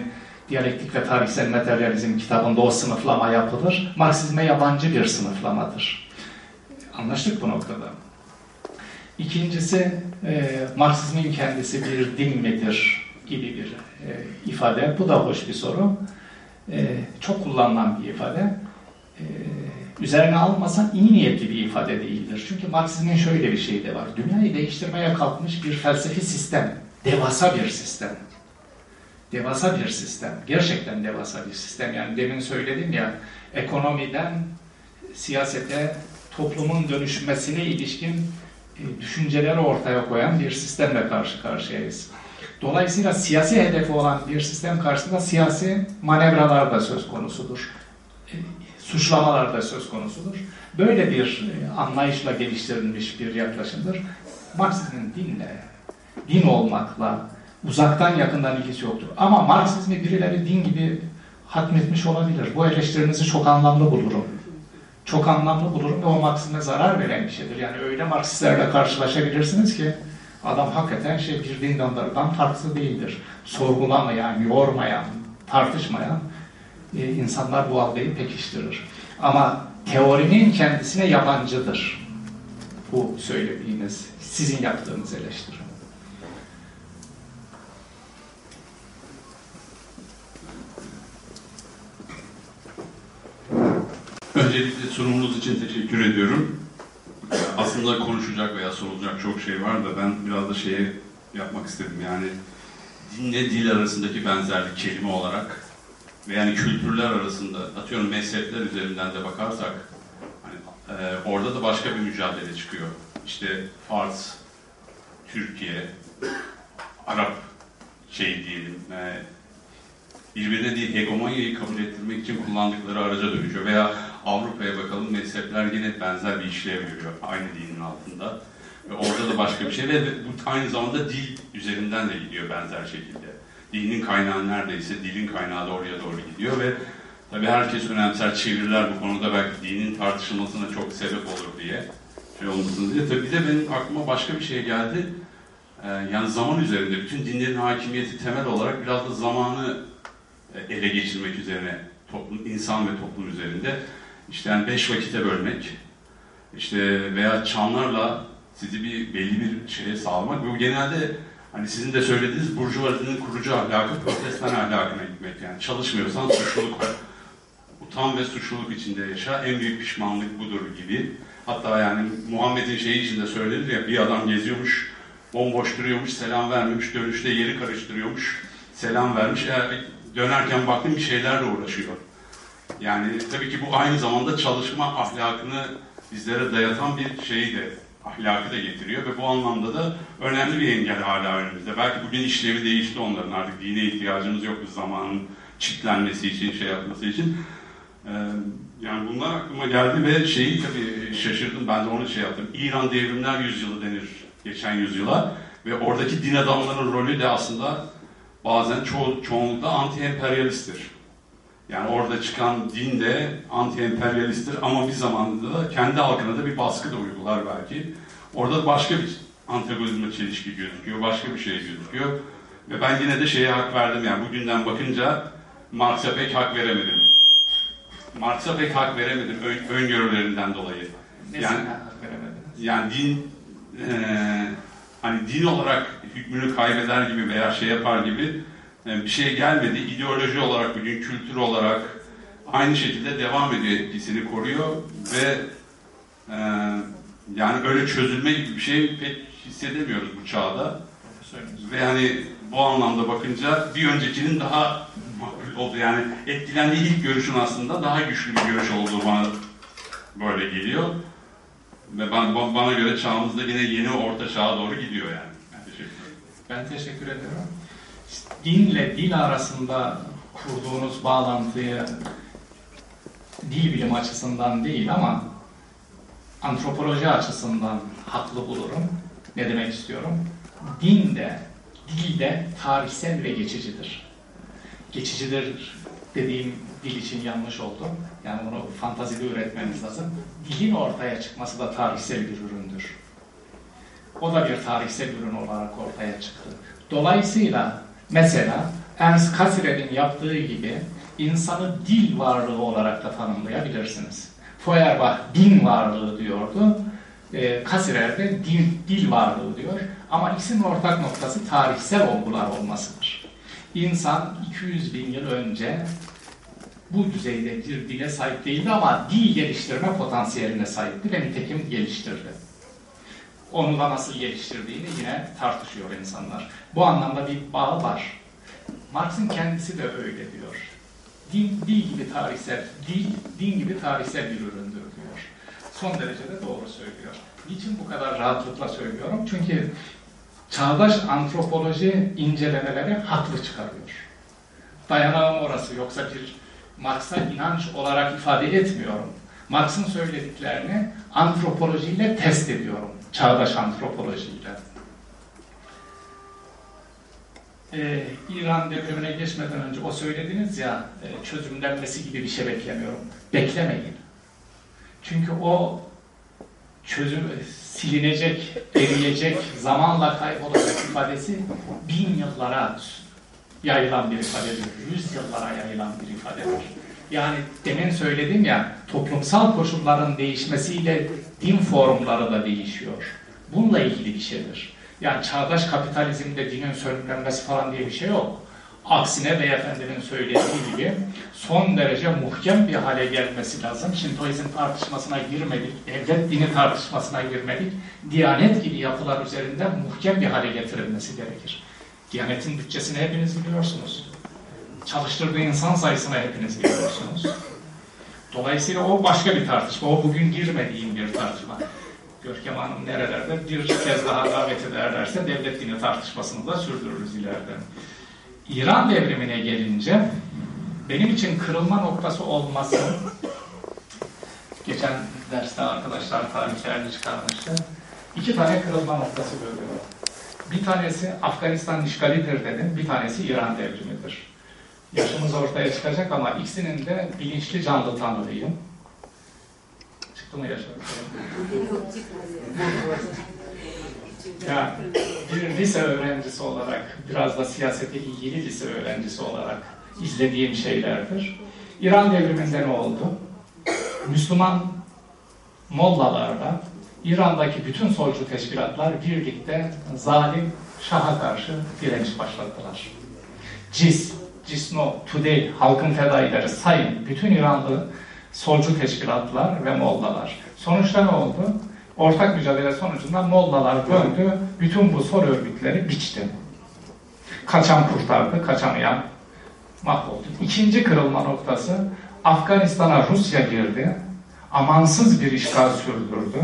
Diyalektik ve Tarihsel Materyalizm kitabında o sınıflama yapılır. Marksizme yabancı bir sınıflamadır. Anlaştık bu noktada. İkincisi, e, Marksizmin kendisi bir din midir gibi bir e, ifade. Bu da hoş bir soru. E, çok kullanılan bir ifade. E, üzerine almasan iyi niyetli bir ifade değildir. Çünkü Marksizmin şöyle bir şeyi de var. Dünyayı değiştirmeye kalkmış bir felsefi sistem. Devasa bir sistem. Devasa bir sistem. Gerçekten devasa bir sistem. Yani demin söyledim ya, ekonomiden siyasete, toplumun dönüşmesine ilişkin e, düşünceleri ortaya koyan bir sistemle karşı karşıyayız. Dolayısıyla siyasi hedefi olan bir sistem karşısında siyasi manevralar da söz konusudur. Suçlamalar da söz konusudur. Böyle bir e, anlayışla geliştirilmiş bir yaklaşımdır. Marksizmin dinle, din olmakla uzaktan yakından ilgisi yoktur. Ama Marksizmi birileri din gibi hatmetmiş olabilir. Bu eleştirinizi çok anlamlı bulurum. Çok anlamlı bulurum ve o Marksizme zarar veren bir şeydir. Yani öyle Marksistlerle karşılaşabilirsiniz ki adam hakikaten şey bir din adamlarından farklı değildir. Sorgulamayan, yormayan, tartışmayan e, insanlar bu algıyı pekiştirir. Ama teorinin kendisine yabancıdır. Bu söylediğiniz, sizin yaptığınız eleştiri. Öncelikle sunumunuz için teşekkür ediyorum. Aslında konuşacak veya sorulacak çok şey var da ben biraz da şeye yapmak istedim. Yani dinle dil arasındaki benzerlik kelime olarak ve yani kültürler arasında atıyorum mezhepler üzerinden de bakarsak hani, e, orada da başka bir mücadele çıkıyor. İşte Fars, Türkiye, Arap şey diyelim e, birbirine değil hegemonyayı kabul ettirmek için kullandıkları araca dönüşüyor. Veya Avrupa'ya bakalım mezhepler yine benzer bir işlev görüyor aynı dinin altında. Ve orada da başka bir şey ve bu aynı zamanda dil üzerinden de gidiyor benzer şekilde. Dinin kaynağı neredeyse dilin kaynağı da oraya doğru gidiyor ve tabii herkes önemser çeviriler bu konuda belki dinin tartışılmasına çok sebep olur diye şey olmasın diye. Tabii bir de benim aklıma başka bir şey geldi. Ee, yani zaman üzerinde bütün dinlerin hakimiyeti temel olarak biraz da zamanı e, ele geçirmek üzerine toplum, insan ve toplum üzerinde işte yani beş vakite bölmek işte veya çanlarla sizi bir belli bir şeye sağlamak bu genelde hani sizin de söylediğiniz burjuvazinin kurucu ahlakı protestan ahlakına gitmek yani çalışmıyorsan suçluluk. Utan ve suçluluk içinde yaşa en büyük pişmanlık budur gibi. Hatta yani Muhammed'in şeyi içinde söylenir ya bir adam geziyormuş bomboş duruyormuş selam vermemiş dönüşte yeri karıştırıyormuş selam vermiş eğer dönerken baktım bir şeylerle uğraşıyor. Yani tabii ki bu aynı zamanda çalışma ahlakını bizlere dayatan bir şeyi de, ahlakı da getiriyor ve bu anlamda da önemli bir engel hala önümüzde. Belki bugün işlevi değişti onların artık dine ihtiyacımız yok bu zamanın çitlenmesi için, şey yapması için. Ee, yani bunlar aklıma geldi ve şeyi tabii şaşırdım, ben de onu şey yaptım. İran devrimler yüzyılı denir geçen yüzyıla ve oradaki din adamlarının rolü de aslında bazen ço çoğunlukla anti-emperyalisttir. Yani orada çıkan din de anti-emperyalisttir ama bir zamanda da kendi halkına da bir baskı da uygular belki. Orada başka bir antagonizme çelişki gözüküyor, başka bir şey gözüküyor. Ve ben yine de şeye hak verdim yani bugünden bakınca Marx'a pek hak veremedim. Marx'a pek hak veremedim ön, öngörülerinden dolayı. Nesine Yani- hak veremediniz? Yani din eee, hani din olarak hükmünü kaybeder gibi veya şey yapar gibi e, bir şey gelmedi. İdeoloji olarak bugün kültür olarak aynı şekilde devam ediyor etkisini koruyor ve eee, yani öyle çözülme gibi bir şey pek hissedemiyoruz bu çağda. Ve hani bu anlamda bakınca bir öncekinin daha oldu. Yani etkilendiği ilk görüşün aslında daha güçlü bir görüş olduğu bana böyle geliyor. Ve ben, ba- bana göre çağımızda yine yeni orta çağa doğru gidiyor yani. Ben teşekkür ederim. Ben teşekkür ederim. Dinle dil arasında kurduğunuz bağlantıyı dil bilim açısından değil ama antropoloji açısından haklı bulurum. Ne demek istiyorum? Din de, dil de tarihsel ve geçicidir. Geçicidir dediğim dil için yanlış oldu. Yani bunu fantazide üretmemiz lazım. Dilin ortaya çıkması da tarihsel bir üründür. O da bir tarihsel ürün olarak ortaya çıktı. Dolayısıyla mesela Ernst Cassirer'in yaptığı gibi insanı dil varlığı olarak da tanımlayabilirsiniz. Feuerbach din varlığı diyordu. E, de dil, dil varlığı diyor. Ama ikisinin ortak noktası tarihsel olgular olmasıdır. İnsan 200 bin yıl önce bu düzeyde bir dile sahip değildi ama dil geliştirme potansiyeline sahipti ve nitekim geliştirdi onu da nasıl geliştirdiğini yine tartışıyor insanlar. Bu anlamda bir bağ var. Marx'ın kendisi de öyle diyor. Din, dil gibi tarihsel, dil, din gibi tarihsel bir üründür diyor. Son derece de doğru söylüyor. Niçin bu kadar rahatlıkla söylüyorum? Çünkü çağdaş antropoloji incelemeleri haklı çıkarıyor. Dayanağım orası. Yoksa bir Marx'a inanç olarak ifade etmiyorum. Marx'ın söylediklerini antropolojiyle test ediyorum. Çağdaş antropolojiyle. Ee, İran devrimine geçmeden önce o söylediniz ya e, çözümlenmesi gibi bir şey beklemiyorum. Beklemeyin. Çünkü o çözüm silinecek, eriyecek, zamanla kaybolacak ifadesi bin yıllara yayılan bir ifadedir. Yüz yıllara yayılan bir ifadedir. Yani demin söyledim ya, toplumsal koşulların değişmesiyle din formları da değişiyor. Bununla ilgili bir şeydir. Yani çağdaş kapitalizmde dinin sönümlenmesi falan diye bir şey yok. Aksine beyefendinin söylediği gibi son derece muhkem bir hale gelmesi lazım. Şintoizm tartışmasına girmedik, devlet dini tartışmasına girmedik. Diyanet gibi yapılar üzerinden muhkem bir hale getirilmesi gerekir. Diyanetin bütçesini hepiniz biliyorsunuz çalıştırdığı insan sayısına hepiniz biliyorsunuz. Dolayısıyla o başka bir tartışma. O bugün girmediğim bir tartışma. Görkem Hanım nerelerde bir kez daha davet ederlerse devlet dini tartışmasını da sürdürürüz ileride. İran devrimine gelince benim için kırılma noktası olması geçen derste arkadaşlar tarihlerini çıkarmıştı. İki tane kırılma noktası görüyorum. Bir tanesi Afganistan işgalidir dedim, bir tanesi İran devrimidir yaşımız ortaya çıkacak ama ikisinin de bilinçli canlı tanrıyım. Çıktı mı yaşım? Ya bir lise öğrencisi olarak, biraz da siyasete ilgili lise öğrencisi olarak izlediğim şeylerdir. İran devriminde ne oldu? Müslüman mollalarla İran'daki bütün solcu teşkilatlar birlikte zalim Şah'a karşı direniş başlattılar. CIS, Cisno, Today, halkın fedaileri sayın bütün İranlı solcu teşkilatlar ve mollalar. Sonuçta ne oldu? Ortak mücadele sonucunda mollalar döndü, bütün bu sol örgütleri biçti. Kaçan kurtardı, kaçamayan mahvoldu. İkinci kırılma noktası Afganistan'a Rusya girdi. Amansız bir işgal sürdürdü.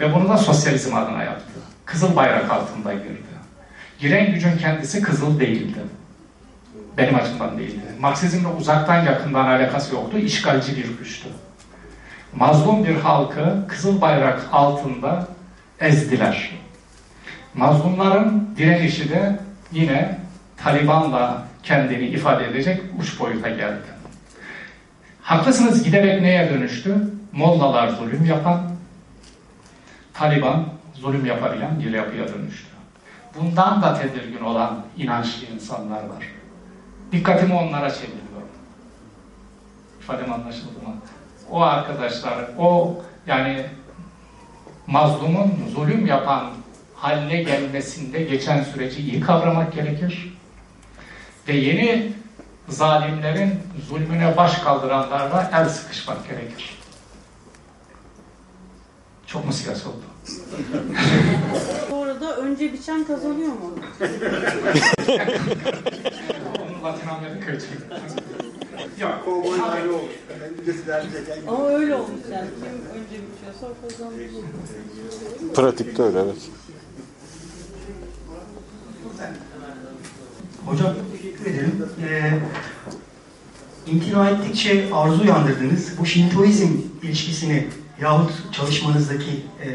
Ve bunu da sosyalizm adına yaptı. Kızıl bayrak altında girdi. Giren gücün kendisi kızıl değildi. Benim açımdan değildi. Marksizmle uzaktan yakından alakası yoktu. İşgalci bir güçtü. Mazlum bir halkı kızıl bayrak altında ezdiler. Mazlumların direnişi de yine Taliban'la kendini ifade edecek uç boyuta geldi. Haklısınız giderek neye dönüştü? Mollalar zulüm yapan, Taliban zulüm yapabilen bir yapıya dönüştü. Bundan da tedirgin olan inançlı insanlar var. Dikkatimi onlara çeviriyorum. İfadem anlaşıldı mı? O arkadaşlar, o yani mazlumun zulüm yapan haline gelmesinde geçen süreci iyi kavramak gerekir. Ve yeni zalimlerin zulmüne baş kaldıranlarla el sıkışmak gerekir. Çok mu siyasi oldu? Bu arada önce biçen kazanıyor mu? Latin Amerika için. Yok. Kovboylar zeka gibi. Ama öyle olmuş yani. Kim önce biçiyorsa o kazanıyor. Pratikte öyle evet. Hocam teşekkür ederim. Ee, imtina ettikçe arzu uyandırdınız. Bu Şintoizm ilişkisini yahut çalışmanızdaki e,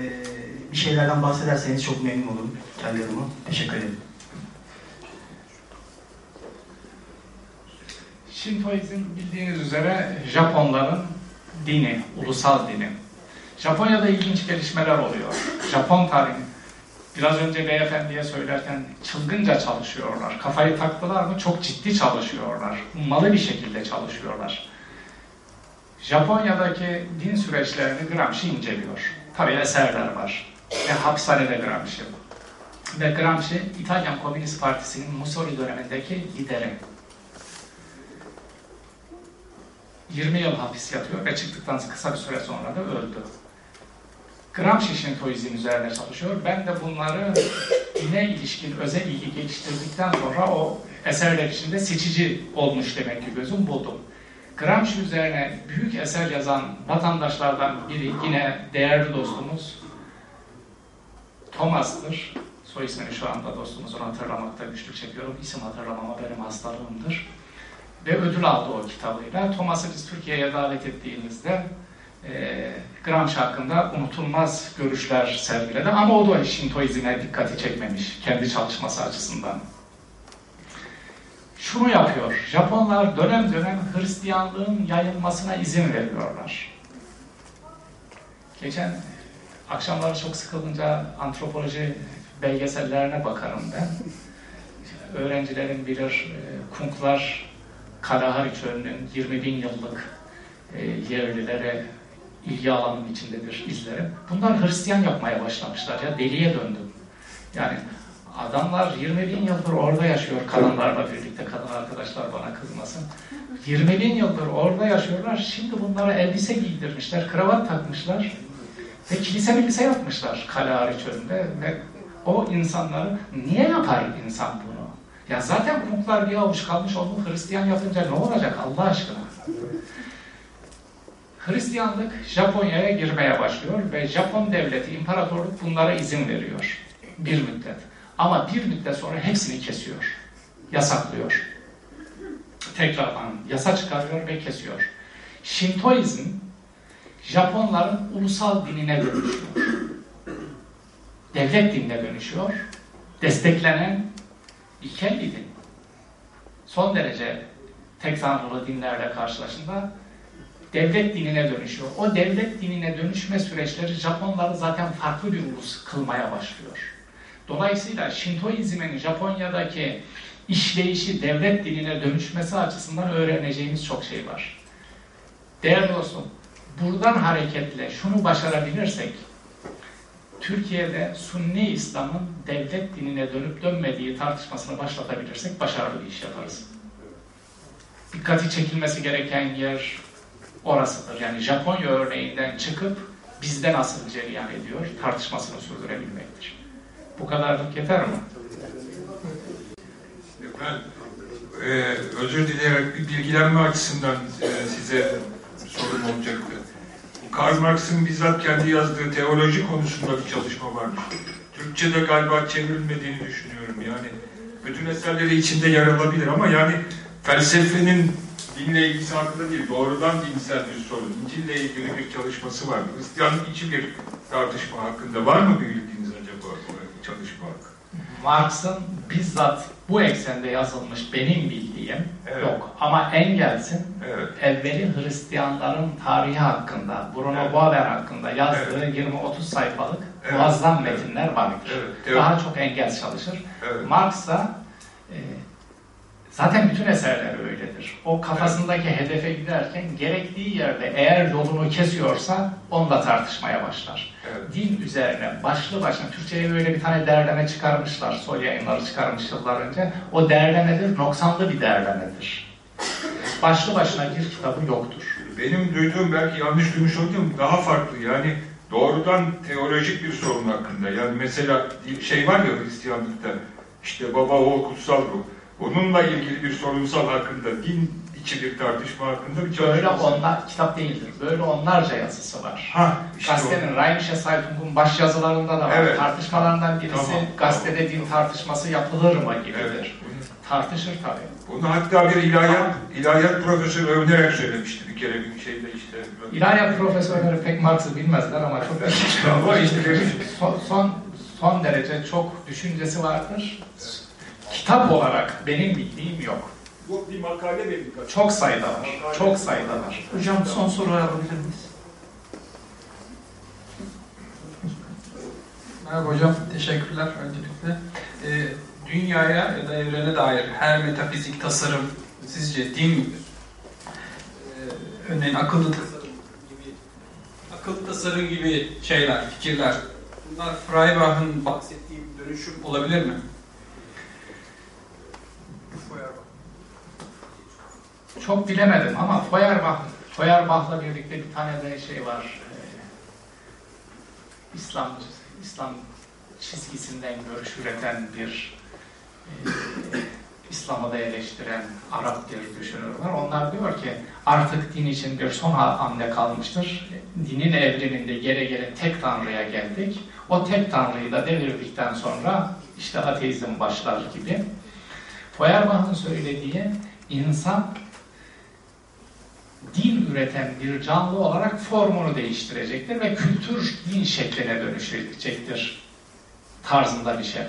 bir şeylerden bahsederseniz çok memnun olurum kendi adıma. Teşekkür ederim. Şintoizm bildiğiniz üzere Japonların dini, ulusal dini. Japonya'da ilginç gelişmeler oluyor. Japon tarihi. Biraz önce beyefendiye söylerken çılgınca çalışıyorlar. Kafayı taktılar mı çok ciddi çalışıyorlar. Malı bir şekilde çalışıyorlar. Japonya'daki din süreçlerini Gramsci inceliyor. Tabii eserler var. Ve hapishanede Gramsci. Ve Gramsci, İtalyan Komünist Partisi'nin Mussolini dönemindeki lideri. 20 yıl hapis yatıyor ve çıktıktan kısa bir süre sonra da öldü. Gramsci Şintoizm üzerine çalışıyor. Ben de bunları dine ilişkin özel ilgi geliştirdikten sonra o eserler içinde seçici olmuş demek ki gözüm buldum. Gramsci üzerine büyük eser yazan vatandaşlardan biri yine değerli dostumuz Thomas'tır. Soy ismini şu anda dostumuzun hatırlamakta güçlük çekiyorum. İsim hatırlamama benim hastalığımdır ve ödül aldı o kitabıyla. Thomas'ı biz Türkiye'ye davet ettiğimizde e, Gramsci hakkında unutulmaz görüşler sergiledi ama o da Şintoizm'e dikkati çekmemiş kendi çalışması açısından. Şunu yapıyor, Japonlar dönem dönem Hristiyanlığın yayılmasına izin veriyorlar. Geçen akşamları çok sıkılınca antropoloji belgesellerine bakarım ben. Öğrencilerin bilir, e, Kunklar Kalahari Çölü'nün 20 bin yıllık e, yerlilere ilgi alanının içindedir izleri. Bunlar Hristiyan yapmaya başlamışlar ya deliye döndüm. Yani adamlar 20 bin yıldır orada yaşıyor kadınlarla birlikte kadın arkadaşlar bana kızmasın. 20 bin yıldır orada yaşıyorlar. Şimdi bunlara elbise giydirmişler, kravat takmışlar ve kilise milise yapmışlar Kalahari Çölü'nde ve o insanları niye yapar insan bunu? Ya zaten kumuklar bir avuç kalmış onu Hristiyan yapınca ne olacak Allah aşkına? Hristiyanlık Japonya'ya girmeye başlıyor ve Japon devleti, imparatorluk bunlara izin veriyor. Bir müddet. Ama bir müddet sonra hepsini kesiyor. Yasaklıyor. Tekrardan yasa çıkarıyor ve kesiyor. Şintoizm Japonların ulusal dinine dönüşüyor. Devlet dinine dönüşüyor. Desteklenen ilkel bir. Son derece tek tanrılı dinlerle karşılaşında devlet dinine dönüşüyor. O devlet dinine dönüşme süreçleri Japonları zaten farklı bir ulus kılmaya başlıyor. Dolayısıyla Şintoizmin Japonya'daki işleyişi devlet dinine dönüşmesi açısından öğreneceğimiz çok şey var. Değerli dostum, buradan hareketle şunu başarabilirsek, Türkiye'de Sunni İslam'ın devlet dinine dönüp dönmediği tartışmasını başlatabilirsek başarılı bir iş yaparız. Dikkati çekilmesi gereken yer orasıdır. Yani Japonya örneğinden çıkıp bizde nasıl cereyan ediyor tartışmasını sürdürebilmektir. Bu kadarlık yeter mi? Ben e, özür dileyerek bilgilenme açısından e, size sorum olacaktı. Karl Marx'ın bizzat kendi yazdığı teoloji konusunda bir çalışma varmış. Türkçe'de galiba çevrilmediğini düşünüyorum. Yani bütün eserleri içinde yer alabilir ama yani felsefenin dinle ilgisi hakkında değil, doğrudan dinsel bir sorun. İncil'le ilgili bir çalışması var. Hristiyanlık içi bir tartışma hakkında. Var mı bir bilginiz acaba çalışma hakkında? Marx'ın bizzat bu eksende yazılmış benim bildiğim Evet. yok. Ama Engels'in Evet. evveli Hristiyanların tarihi hakkında, Bruno Evet. Bauer hakkında yazdığı 20-30 sayfalık Evet. muazzam metinler vardır. Evet. Daha çok Engels çalışır. Evet. Marx da e, zaten bütün eserleri öyledir. O kafasındaki hedefe giderken gerektiği yerde eğer yolunu kesiyorsa onunla tartışmaya başlar. Evet. Din üzerine başlı başına Türkçe'ye böyle bir tane derleme çıkarmışlar. Sol yayınları çıkarmış yıllar önce. O derlemedir, noksanlı bir derlemedir. Başlı başına bir kitabı yoktur. Benim duyduğum belki yanlış duymuş olduğum daha farklı. Yani doğrudan teolojik bir sorun hakkında. Yani mesela şey var ya Hristiyanlıkta işte baba oğul kutsal ruh. Bununla ilgili bir sorunsal hakkında din içi bir tartışma hakkında bir Böyle çalışma. onlar, kitap değildir. Böyle onlarca yazısı var. Ha işte. Gazetenin Rheinische Zeitung'un baş yazılarında da var. Evet. Tartışmalarından birisi Tamam, gazetede din tartışması yapılır mı gibidir. Evet. Tartışır tabii. Bunu hatta bir ilahiyat, ilahiyat profesörü övünerek söylemişti bir kere bir şeyde işte. İlahiyat profesörleri pek Marx'ı bilmezler ama çok Ama işte son, son, son derece çok düşüncesi vardır. Kitap olarak benim bildiğim yok. Bu bir makale benim Çok sayıda var. Çok sayıda var. Hocam son soru alabilir miyiz? Merhaba hocam, teşekkürler öncelikle. Ee, dünyaya ya da evrene dair her metafizik tasarım sizce din midir? Ee, örneğin akıllı tasarım gibi, akıllı tasarım gibi şeyler, fikirler. Bunlar Feuerbach'ın bahsettiği bir dönüşüm olabilir mi? Feuerbach. Çok bilemedim ama Feuerbach, Feuerbach'la birlikte bir tane de şey var. Ee, İslam İslam çizgisinden görüş üreten bir e, İslam'ı da eleştiren Arap bir düşünür. Onlar diyor ki artık din için bir son hamle kalmıştır. Dinin evriminde gele gele tek tanrıya geldik. O tek tanrıyı da devirdikten sonra işte ateizm başlar gibi. Feuerbach'ın söylediği insan din üreten bir canlı olarak formunu değiştirecektir ve kültür din şekline dönüşecektir tarzında bir şey.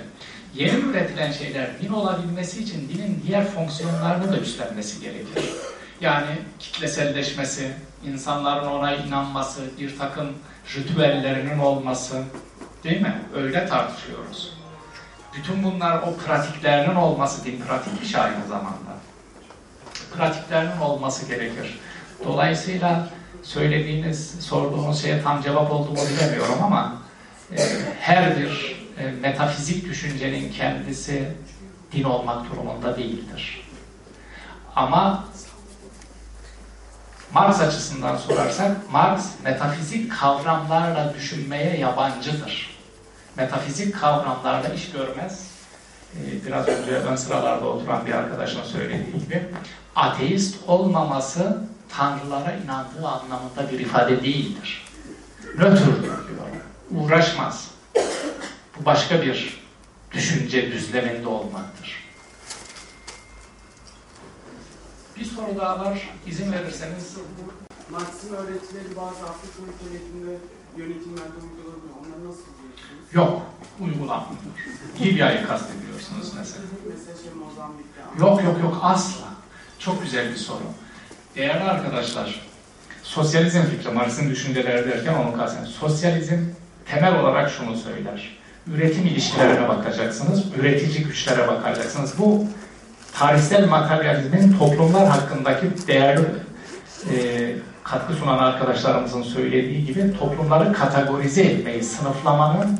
Yeni üretilen şeyler din olabilmesi için dinin diğer fonksiyonlarını da üstlenmesi gerekir. Yani kitleselleşmesi, insanların ona inanması, bir takım ritüellerinin olması, değil mi? Öyle tartışıyoruz. Bütün bunlar o pratiklerinin olması, din pratik bir şey aynı zamanda. Pratiklerinin olması gerekir. Dolayısıyla söylediğiniz, sorduğunuz şeye tam cevap oldu mu bilemiyorum ama e, her bir e, metafizik düşüncenin kendisi din olmak durumunda değildir. Ama Marx açısından sorarsak, Marx metafizik kavramlarla düşünmeye yabancıdır. Metafizik kavramlarla iş görmez. Ee, Biraz önce ön sıralarda oturan bir arkadaşın söylediği gibi, ateist olmaması tanrılara inandığı anlamında bir ifade değildir. Nötrdür diyor. Uğraşmaz. Bu başka bir düşünce düzleminde olmaktır. Bir soru daha var. İzin verirseniz. Marx'ın öğretileri bazı Afrika ülkelerinde yönetimlerde uygulanıyor. Onları nasıl buluyorsunuz? Yok. Uygulanmıyor. Libya'yı kastediyorsunuz mesela. Mesela şey Mozambik'te. Yok yok yok asla. Çok güzel bir soru. Değerli arkadaşlar, sosyalizm fikri, Marx'ın düşünceleri derken onu kastediyorum. Sosyalizm temel olarak şunu söyler. Üretim ilişkilerine bakacaksınız, üretici güçlere bakacaksınız. Bu tarihsel materyalizmin toplumlar hakkındaki değerli e, katkı sunan arkadaşlarımızın söylediği gibi toplumları kategorize etmeyi, sınıflamanın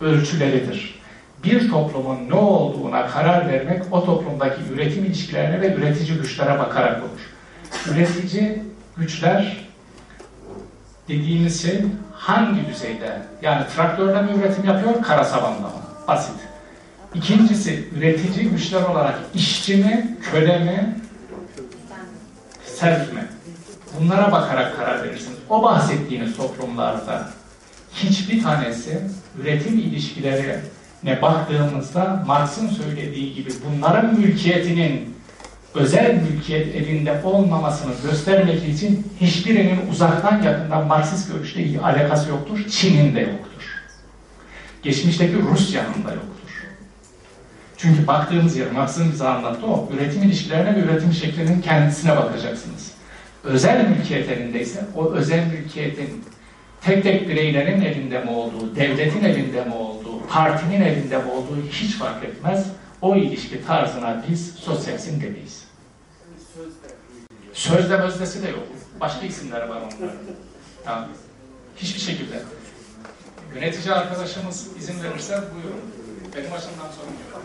ölçüleridir. Bir toplumun ne olduğuna karar vermek o toplumdaki üretim ilişkilerine ve üretici güçlere bakarak olur. Üretici güçler dediğimiz şey hangi düzeyde? Yani traktörle mi üretim yapıyor, kara savanda mı? Basit. İkincisi, üretici güçler olarak işçi mi, köle mi, self mi? Bunlara bakarak karar verirsiniz. O bahsettiğiniz toplumlarda hiçbir tanesi üretim ilişkilerine baktığımızda Marx'ın söylediği gibi bunların mülkiyetinin özel mülkiyet elinde olmamasını göstermek için hiçbirinin uzaktan yakından Marksist görüşle alakası yoktur. Çin'in de yoktur. Geçmişteki Rusya'nın da yoktur. Çünkü baktığımız yer, Marx'ın bize anlattığı o, üretim ilişkilerine ve üretim şeklinin kendisine bakacaksınız. Özel mülkiyet elindeyse o özel mülkiyetin tek tek bireylerin elinde mi olduğu, devletin elinde mi olduğu, partinin elinde mi olduğu hiç fark etmez. O ilişki tarzına biz sosyalizm demeyiz. Sözde mözdesi de yok. Başka isimleri var onların. Tamam. Hiçbir şekilde. Yönetici arkadaşımız izin verirse buyurun. Benim açımdan sorun yok.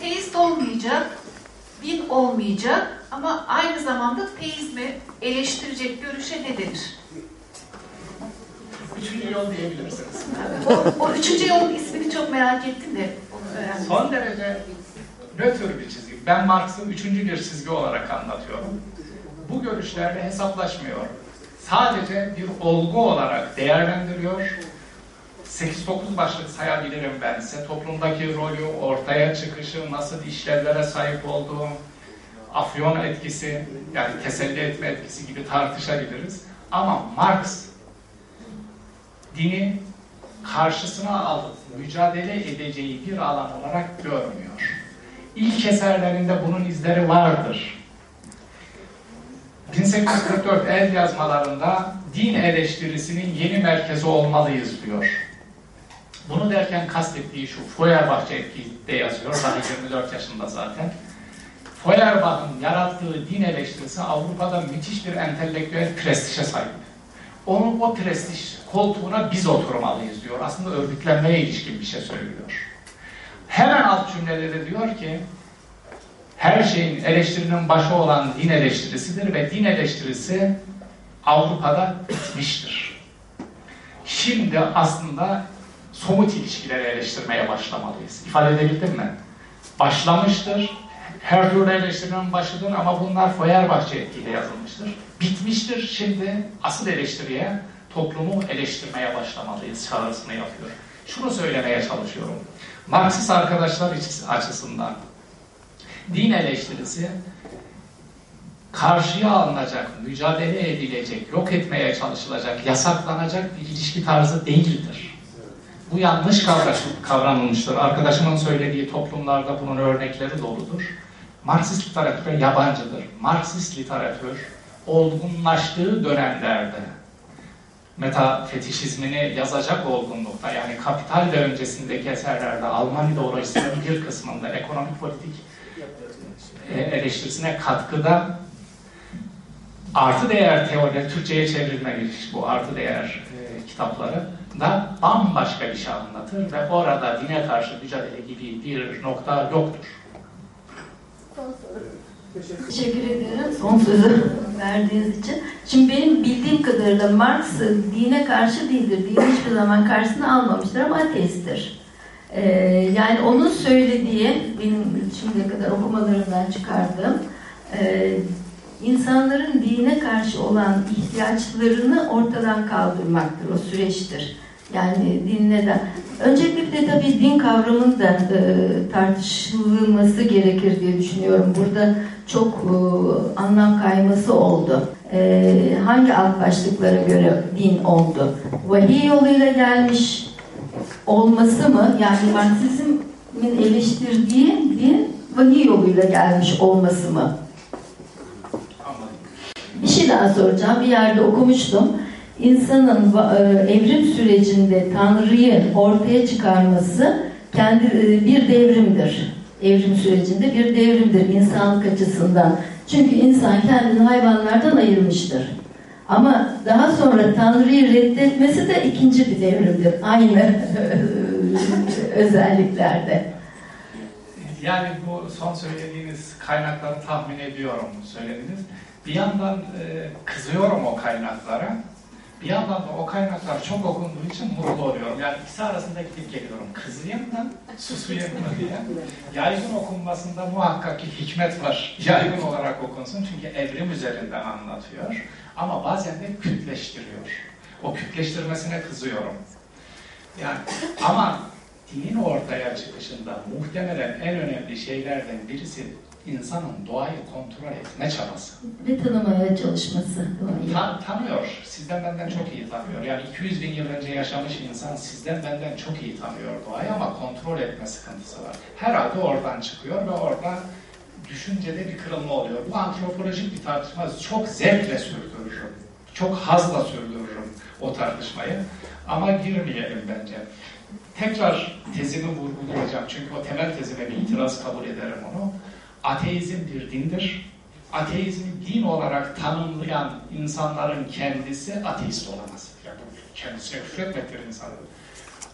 Teist olmayacak, din olmayacak ama aynı zamanda teizmi eleştirecek görüşe ne denir? Üçüncü yol diyebilirsiniz. O, o üçüncü yolun ismini çok merak ettim de Son derece nötr bir çizgi. Ben Marx'ı üçüncü bir çizgi olarak anlatıyorum. Bu görüşlerle hesaplaşmıyor. Sadece bir olgu olarak değerlendiriyor. 8-9 başlık sayabilirim ben size. Toplumdaki rolü, ortaya çıkışı, nasıl işlevlere sahip olduğu, afyon etkisi, yani teselli etme etkisi gibi tartışabiliriz. Ama Marx dini karşısına alıp mücadele edeceği bir alan olarak görmüyor. İlk eserlerinde bunun izleri vardır. 1844 el yazmalarında din eleştirisinin yeni merkezi olmalıyız diyor. Bunu derken kastettiği şu, Feuerbach'ı de yazıyor, daha 24 yaşında zaten. Feuerbach'ın yarattığı din eleştirisi Avrupa'da müthiş bir entelektüel prestije sahip. Onun o prestij koltuğuna biz oturmalıyız diyor. Aslında örgütlenmeye ilişkin bir şey söylüyor. Hemen alt cümlede de diyor ki her şeyin eleştirinin başı olan din eleştirisidir ve din eleştirisi Avrupa'da bitmiştir. Şimdi aslında somut ilişkileri eleştirmeye başlamalıyız. İfade edebildim mi? Başlamıştır. Her türlü eleştirinin başıdır ama bunlar Feuerbachçı etkiyle yazılmıştır. Bitmiştir. Şimdi asıl eleştiriye toplumu eleştirmeye başlamalıyız çağrısını yapıyor. Şunu söylemeye çalışıyorum. Marksist arkadaşlar açısından din eleştirisi karşıya alınacak, mücadele edilecek, yok etmeye çalışılacak, yasaklanacak bir ilişki tarzı değildir. Bu yanlış kavranılmıştır. Arkadaşımın söylediği toplumlarda bunun örnekleri doludur. Marksist literatüre yabancıdır. Marksist literatür olgunlaştığı dönemlerde metafetişizmini yazacak olgunlukta yani kapital ve öncesindeki eserlerde Alman ideolojisinin bir kısmında ekonomik politik eleştirisine katkıda artı değer teori, Türkçe'ye çevrilmemiş bu artı değer e, kitapları da bambaşka bir şey anlatır ve orada dine karşı mücadele gibi bir nokta yoktur. Teşekkür ederim son sözü verdiğiniz için. Şimdi benim bildiğim kadarıyla Marx dine karşı değildir. Dini hiçbir zaman karşısına almamıştır ama ateisttir. Ee, yani onun söylediği, benim şimdiye kadar okumalarından çıkardığım, e, insanların dine karşı olan ihtiyaçlarını ortadan kaldırmaktır, o süreçtir. Yani din neden? Öncelikle tabii din kavramının da e, tartışılması gerekir diye düşünüyorum. Burada çok e, anlam kayması oldu. E, hangi alt başlıklara göre din oldu? Vahiy yoluyla gelmiş olması mı? Yani Marksizmin eleştirdiği din vahiy yoluyla gelmiş olması mı? Bir şey daha soracağım. Bir yerde okumuştum insanın evrim sürecinde Tanrı'yı ortaya çıkarması kendi bir devrimdir. Evrim sürecinde bir devrimdir insanlık açısından. Çünkü insan kendini hayvanlardan ayırmıştır. Ama daha sonra Tanrı'yı reddetmesi de ikinci bir devrimdir. Aynı özelliklerde. Yani bu son söylediğiniz kaynakları tahmin ediyorum söylediğiniz. Bir yandan e, kızıyorum o kaynaklara. Bir yandan da o kaynaklar çok okunduğu için mutlu oluyorum. Yani ikisi arasında gidip geliyorum. Kızayım mı, susayım mı diye. Yaygın okunmasında muhakkak ki hikmet var. Yaygın olarak okunsun çünkü evrim üzerinden anlatıyor. Ama bazen de kütleştiriyor. O kütleştirmesine kızıyorum. Yani ama dinin ortaya çıkışında muhtemelen en önemli şeylerden birisi insanın doğayı kontrol etme çabası. Ve tanımaya çalışması. doğayı. Ta- tanıyor. Sizden benden çok iyi tanıyor. Yani 200 bin yıl önce yaşamış insan sizden benden çok iyi tanıyor doğayı ama kontrol etme sıkıntısı var. Herhalde oradan çıkıyor ve orada düşüncede bir kırılma oluyor. Bu antropolojik bir tartışma. Çok zevkle sürdürürüm. Çok hazla sürdürürüm o tartışmayı. Ama girmeyelim bence. Tekrar tezimi vurgulayacağım. Çünkü o temel tezime bir itiraz kabul ederim onu. Ateizm bir dindir. Ateizmi din olarak tanımlayan insanların kendisi ateist olamaz. Yani bu kendisine küfretmektir insanın.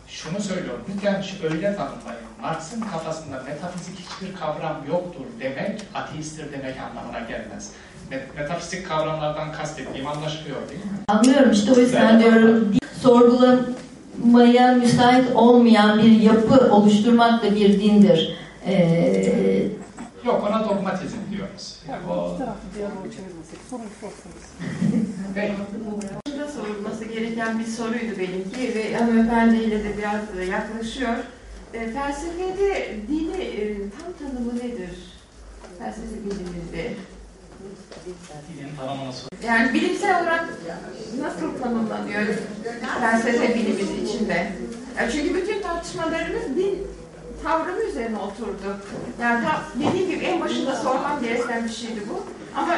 Şunu söylüyorum, lütfen öyle tanımlayın. Marx'ın kafasında metafizik hiçbir kavram yoktur demek, ateisttir demek anlamına gelmez. Met- Metafizik kavramlardan kastettiğim anlaşılıyor değil mi? Anlıyorum işte o yüzden diyorum din- sorgulamaya müsait olmayan bir yapı oluşturmak da bir dindir. Ee, Yok, ona dogmatizm diyoruz. Yani o... Peki. Burada sorulması gereken bir soruydu benimki ve hanımefendiyle de biraz yaklaşıyor. E, felsefede dini e, tam tanımı nedir? Felsefe biliminde. Dinin. Yani bilimsel olarak nasıl tanımlanıyor felsefe biliminin içinde? Ya çünkü bütün tartışmalarımız din tavrımı üzerine oturdu. Yani tam dediğim gibi en başında sormam gereken bir şeydi bu. Ama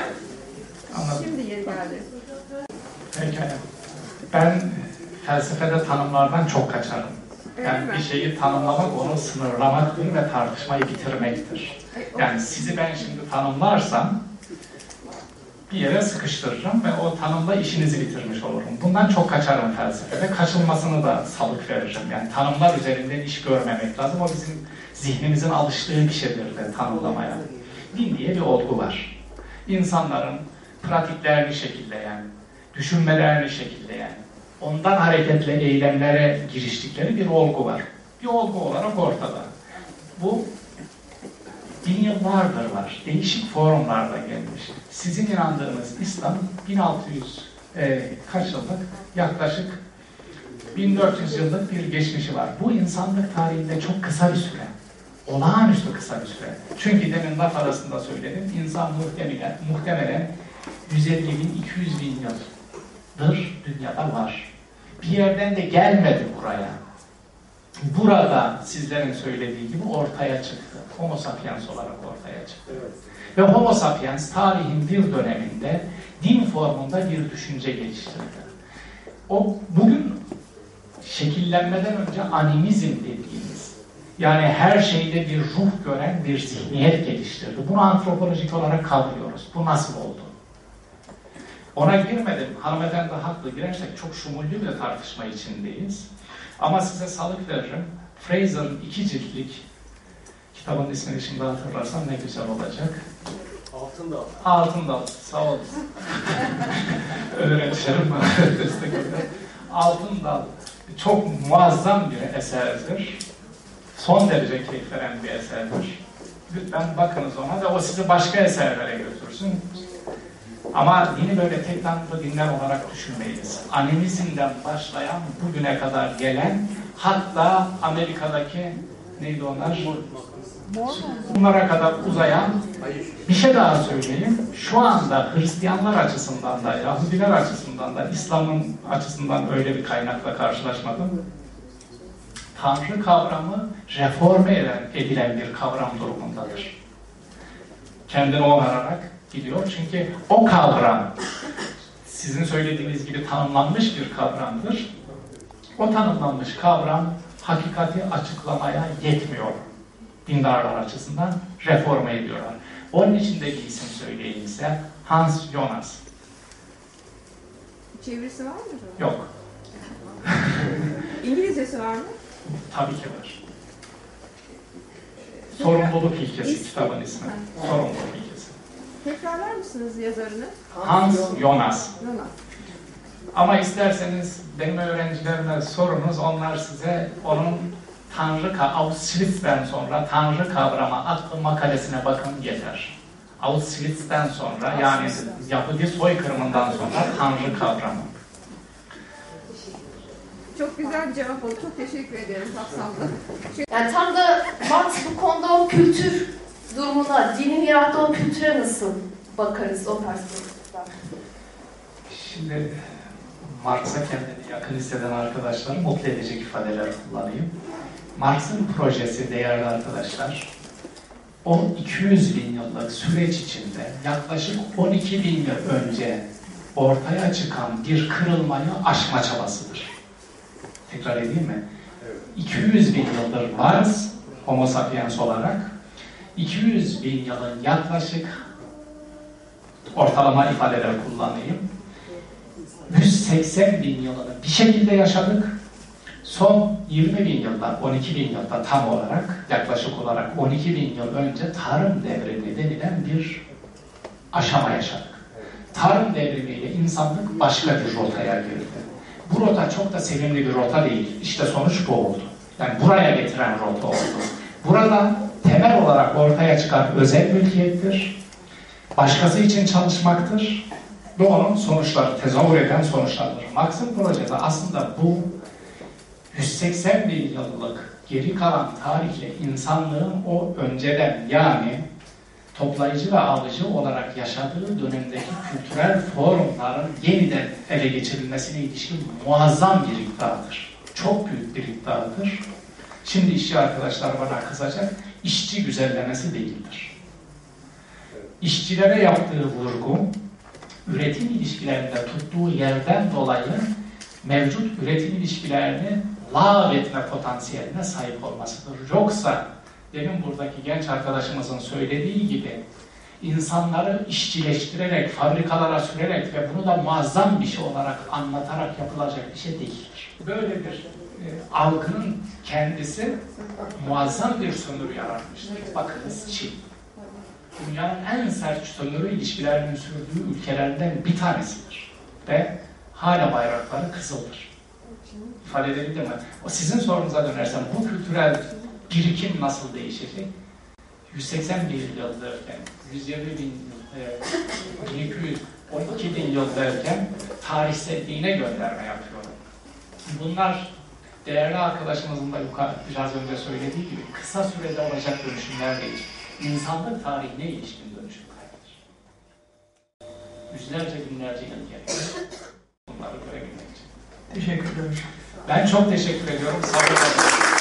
Anladım. şimdi yeri geldi. Pekala. Ben felsefede tanımlardan çok kaçarım. Yani bir şeyi tanımlamak, onu sınırlamaktır ve tartışmayı bitirmektir. Yani sizi ben şimdi tanımlarsam bir yere sıkıştırırım ve o tanımla işinizi bitirmiş olurum. Bundan çok kaçarım felsefede. Kaçılmasını da salık veririm. Yani tanımlar üzerinden iş görmemek lazım. O bizim zihnimizin alıştığı bir şeydir de tanımlamaya. Din diye bir olgu var. İnsanların pratiklerini şekilleyen, düşünmelerini şekilleyen, ondan hareketle eylemlere giriştikleri bir olgu var. Bir olgu olarak ortada. Bu bin yıllardır var. Değişik formlarda gelmiş. Sizin inandığınız İslam 1600 e, kaç yıllık? Yaklaşık 1400 yıllık bir geçmişi var. Bu insanlık tarihinde çok kısa bir süre. Olağanüstü kısa bir süre. Çünkü demin laf arasında söyledim. İnsan muhtemelen, muhtemelen 150 bin, 200 bin yıldır dünyada var. Bir yerden de gelmedi buraya. Burada sizlerin söylediği gibi ortaya çıktı. Homo sapiens olarak ortaya çıktı. Ve Homo sapiens tarihin bir döneminde din formunda bir düşünce geliştirdi. O bugün şekillenmeden önce animizm dediğimiz yani her şeyde bir ruh gören bir zihniyet geliştirdi. Bunu antropolojik olarak kavruyoruz. Bu nasıl oldu? Ona girmedim. Hanımefendi haklı. Girersek çok şumullü bir tartışma içindeyiz. Ama size salık veririm. Fraser'ın iki ciltlik kitabın ismini şimdi hatırlarsam ne güzel olacak. Altındal. Altındal. Sağ olun. Öğrencilerim bana destek oluyor. Altındal çok muazzam bir eserdir. Son derece keyif veren bir eserdir. Lütfen bakınız ona ve o sizi başka eserlere götürsün. Ama dini böyle tek tanrılı dinler olarak düşünmeyiz. Animizmden başlayan, bugüne kadar gelen, hatta Amerika'daki neydi onlar? Bunlara kadar uzayan bir şey daha söyleyeyim. Şu anda Hristiyanlar açısından da, Yahudiler açısından da, İslam'ın açısından öyle bir kaynakla karşılaşmadım. Tanrı kavramı reforme eden, edilen bir kavram durumundadır. Kendini onararak gidiyor. Çünkü o kavram sizin söylediğiniz gibi tanımlanmış bir kavramdır. O tanımlanmış kavram hakikati açıklamaya yetmiyor dindarlar açısından reforme ediyorlar. Onun için de bir isim söyleyeyim size. Hans Jonas. Çevirisi var mı? Yok. İngilizcesi var mı? Tabii ki var. Sorumluluk ilkesi kitabın ismi. Sorumluluk ilkesi. Tekrarlar mısınız yazarını? Hans Jonas. Jonas. Ama isterseniz benim öğrencilerime sorunuz, onlar size onun Tanrı, Auschwitz'ten sonra Tanrı kavramı adlı makalesine bakın yeter. Auschwitz'ten sonra yani Yahudi soykırımından sonra Tanrı kavramı. Çok güzel bir cevap oldu. Çok teşekkür ederim kapsamlı. Yani tam da Marx bu konuda o kültür durumuna, dinin yarattığı o kültüre nasıl bakarız o perspektiften? Şimdi Marx'a kendini yakın hisseden arkadaşlar mutlu edecek ifadeler kullanayım. Marx'ın projesi değerli arkadaşlar, o 200 bin yıllık süreç içinde yaklaşık 12 bin yıl önce ortaya çıkan bir kırılmayı aşma çabasıdır. Tekrar edeyim mi? 200 bin yıldır varız, Homo sapiens olarak. 200 bin yılın yaklaşık ortalama ifadeler kullanayım. 180 bin yılını bir şekilde yaşadık. Son 20 bin yılda, 12 bin yılda tam olarak, yaklaşık olarak 12 bin yıl önce tarım devrimi denilen bir aşama yaşadık. Tarım devrimiyle insanlık başka bir rotaya girdi. Bu rota çok da sevimli bir rota değil. İşte sonuç bu oldu. Yani buraya getiren rota oldu. Burada temel olarak ortaya çıkan özel mülkiyettir. Başkası için çalışmaktır ve onun sonuçları, tezahür eden sonuçlardır. Marx'ın projesi aslında bu 180 bin yıllık geri kalan tarihle insanlığın o önceden yani toplayıcı ve alıcı olarak yaşadığı dönemdeki kültürel formların yeniden ele geçirilmesine ilişkin muazzam bir iddiadır. Çok büyük bir iddiadır. Şimdi işçi arkadaşlar bana kızacak, işçi güzellemesi değildir. İşçilere yaptığı vurgu, üretim ilişkilerinde tuttuğu yerden dolayı mevcut üretim ilişkilerini lağvetme potansiyeline sahip olmasıdır. Yoksa demin buradaki genç arkadaşımızın söylediği gibi insanları işçileştirerek, fabrikalara sürerek ve bunu da muazzam bir şey olarak anlatarak yapılacak bir şey değildir. Böyle bir e, algının kendisi muazzam bir sömürü yaratmıştır. Bakınız Çin. Dünyanın en sert sömürü ilişkilerinin sürdüğü ülkelerden bir tanesidir. Ve hala bayrakları kızıldır. İfade edebildim mi? O sizin sorunuza dönersem bu kültürel birikim nasıl değişecek? 180 bin yıl derken, 120 bin yıl, e, 1200, 12 bin yıl derken tarihselliğine gönderme yapıyorum. Bunlar değerli arkadaşımızın da yukarı, biraz önce söylediği gibi kısa sürede olacak dönüşümler değil. İnsanlık tarihine ilişkin dönüşümlerdir. Yüzlerce binlerce yıl gerekiyor. Bunları görebilmek için. Teşekkür ederim. Ben çok teşekkür ediyorum. Sağ olun.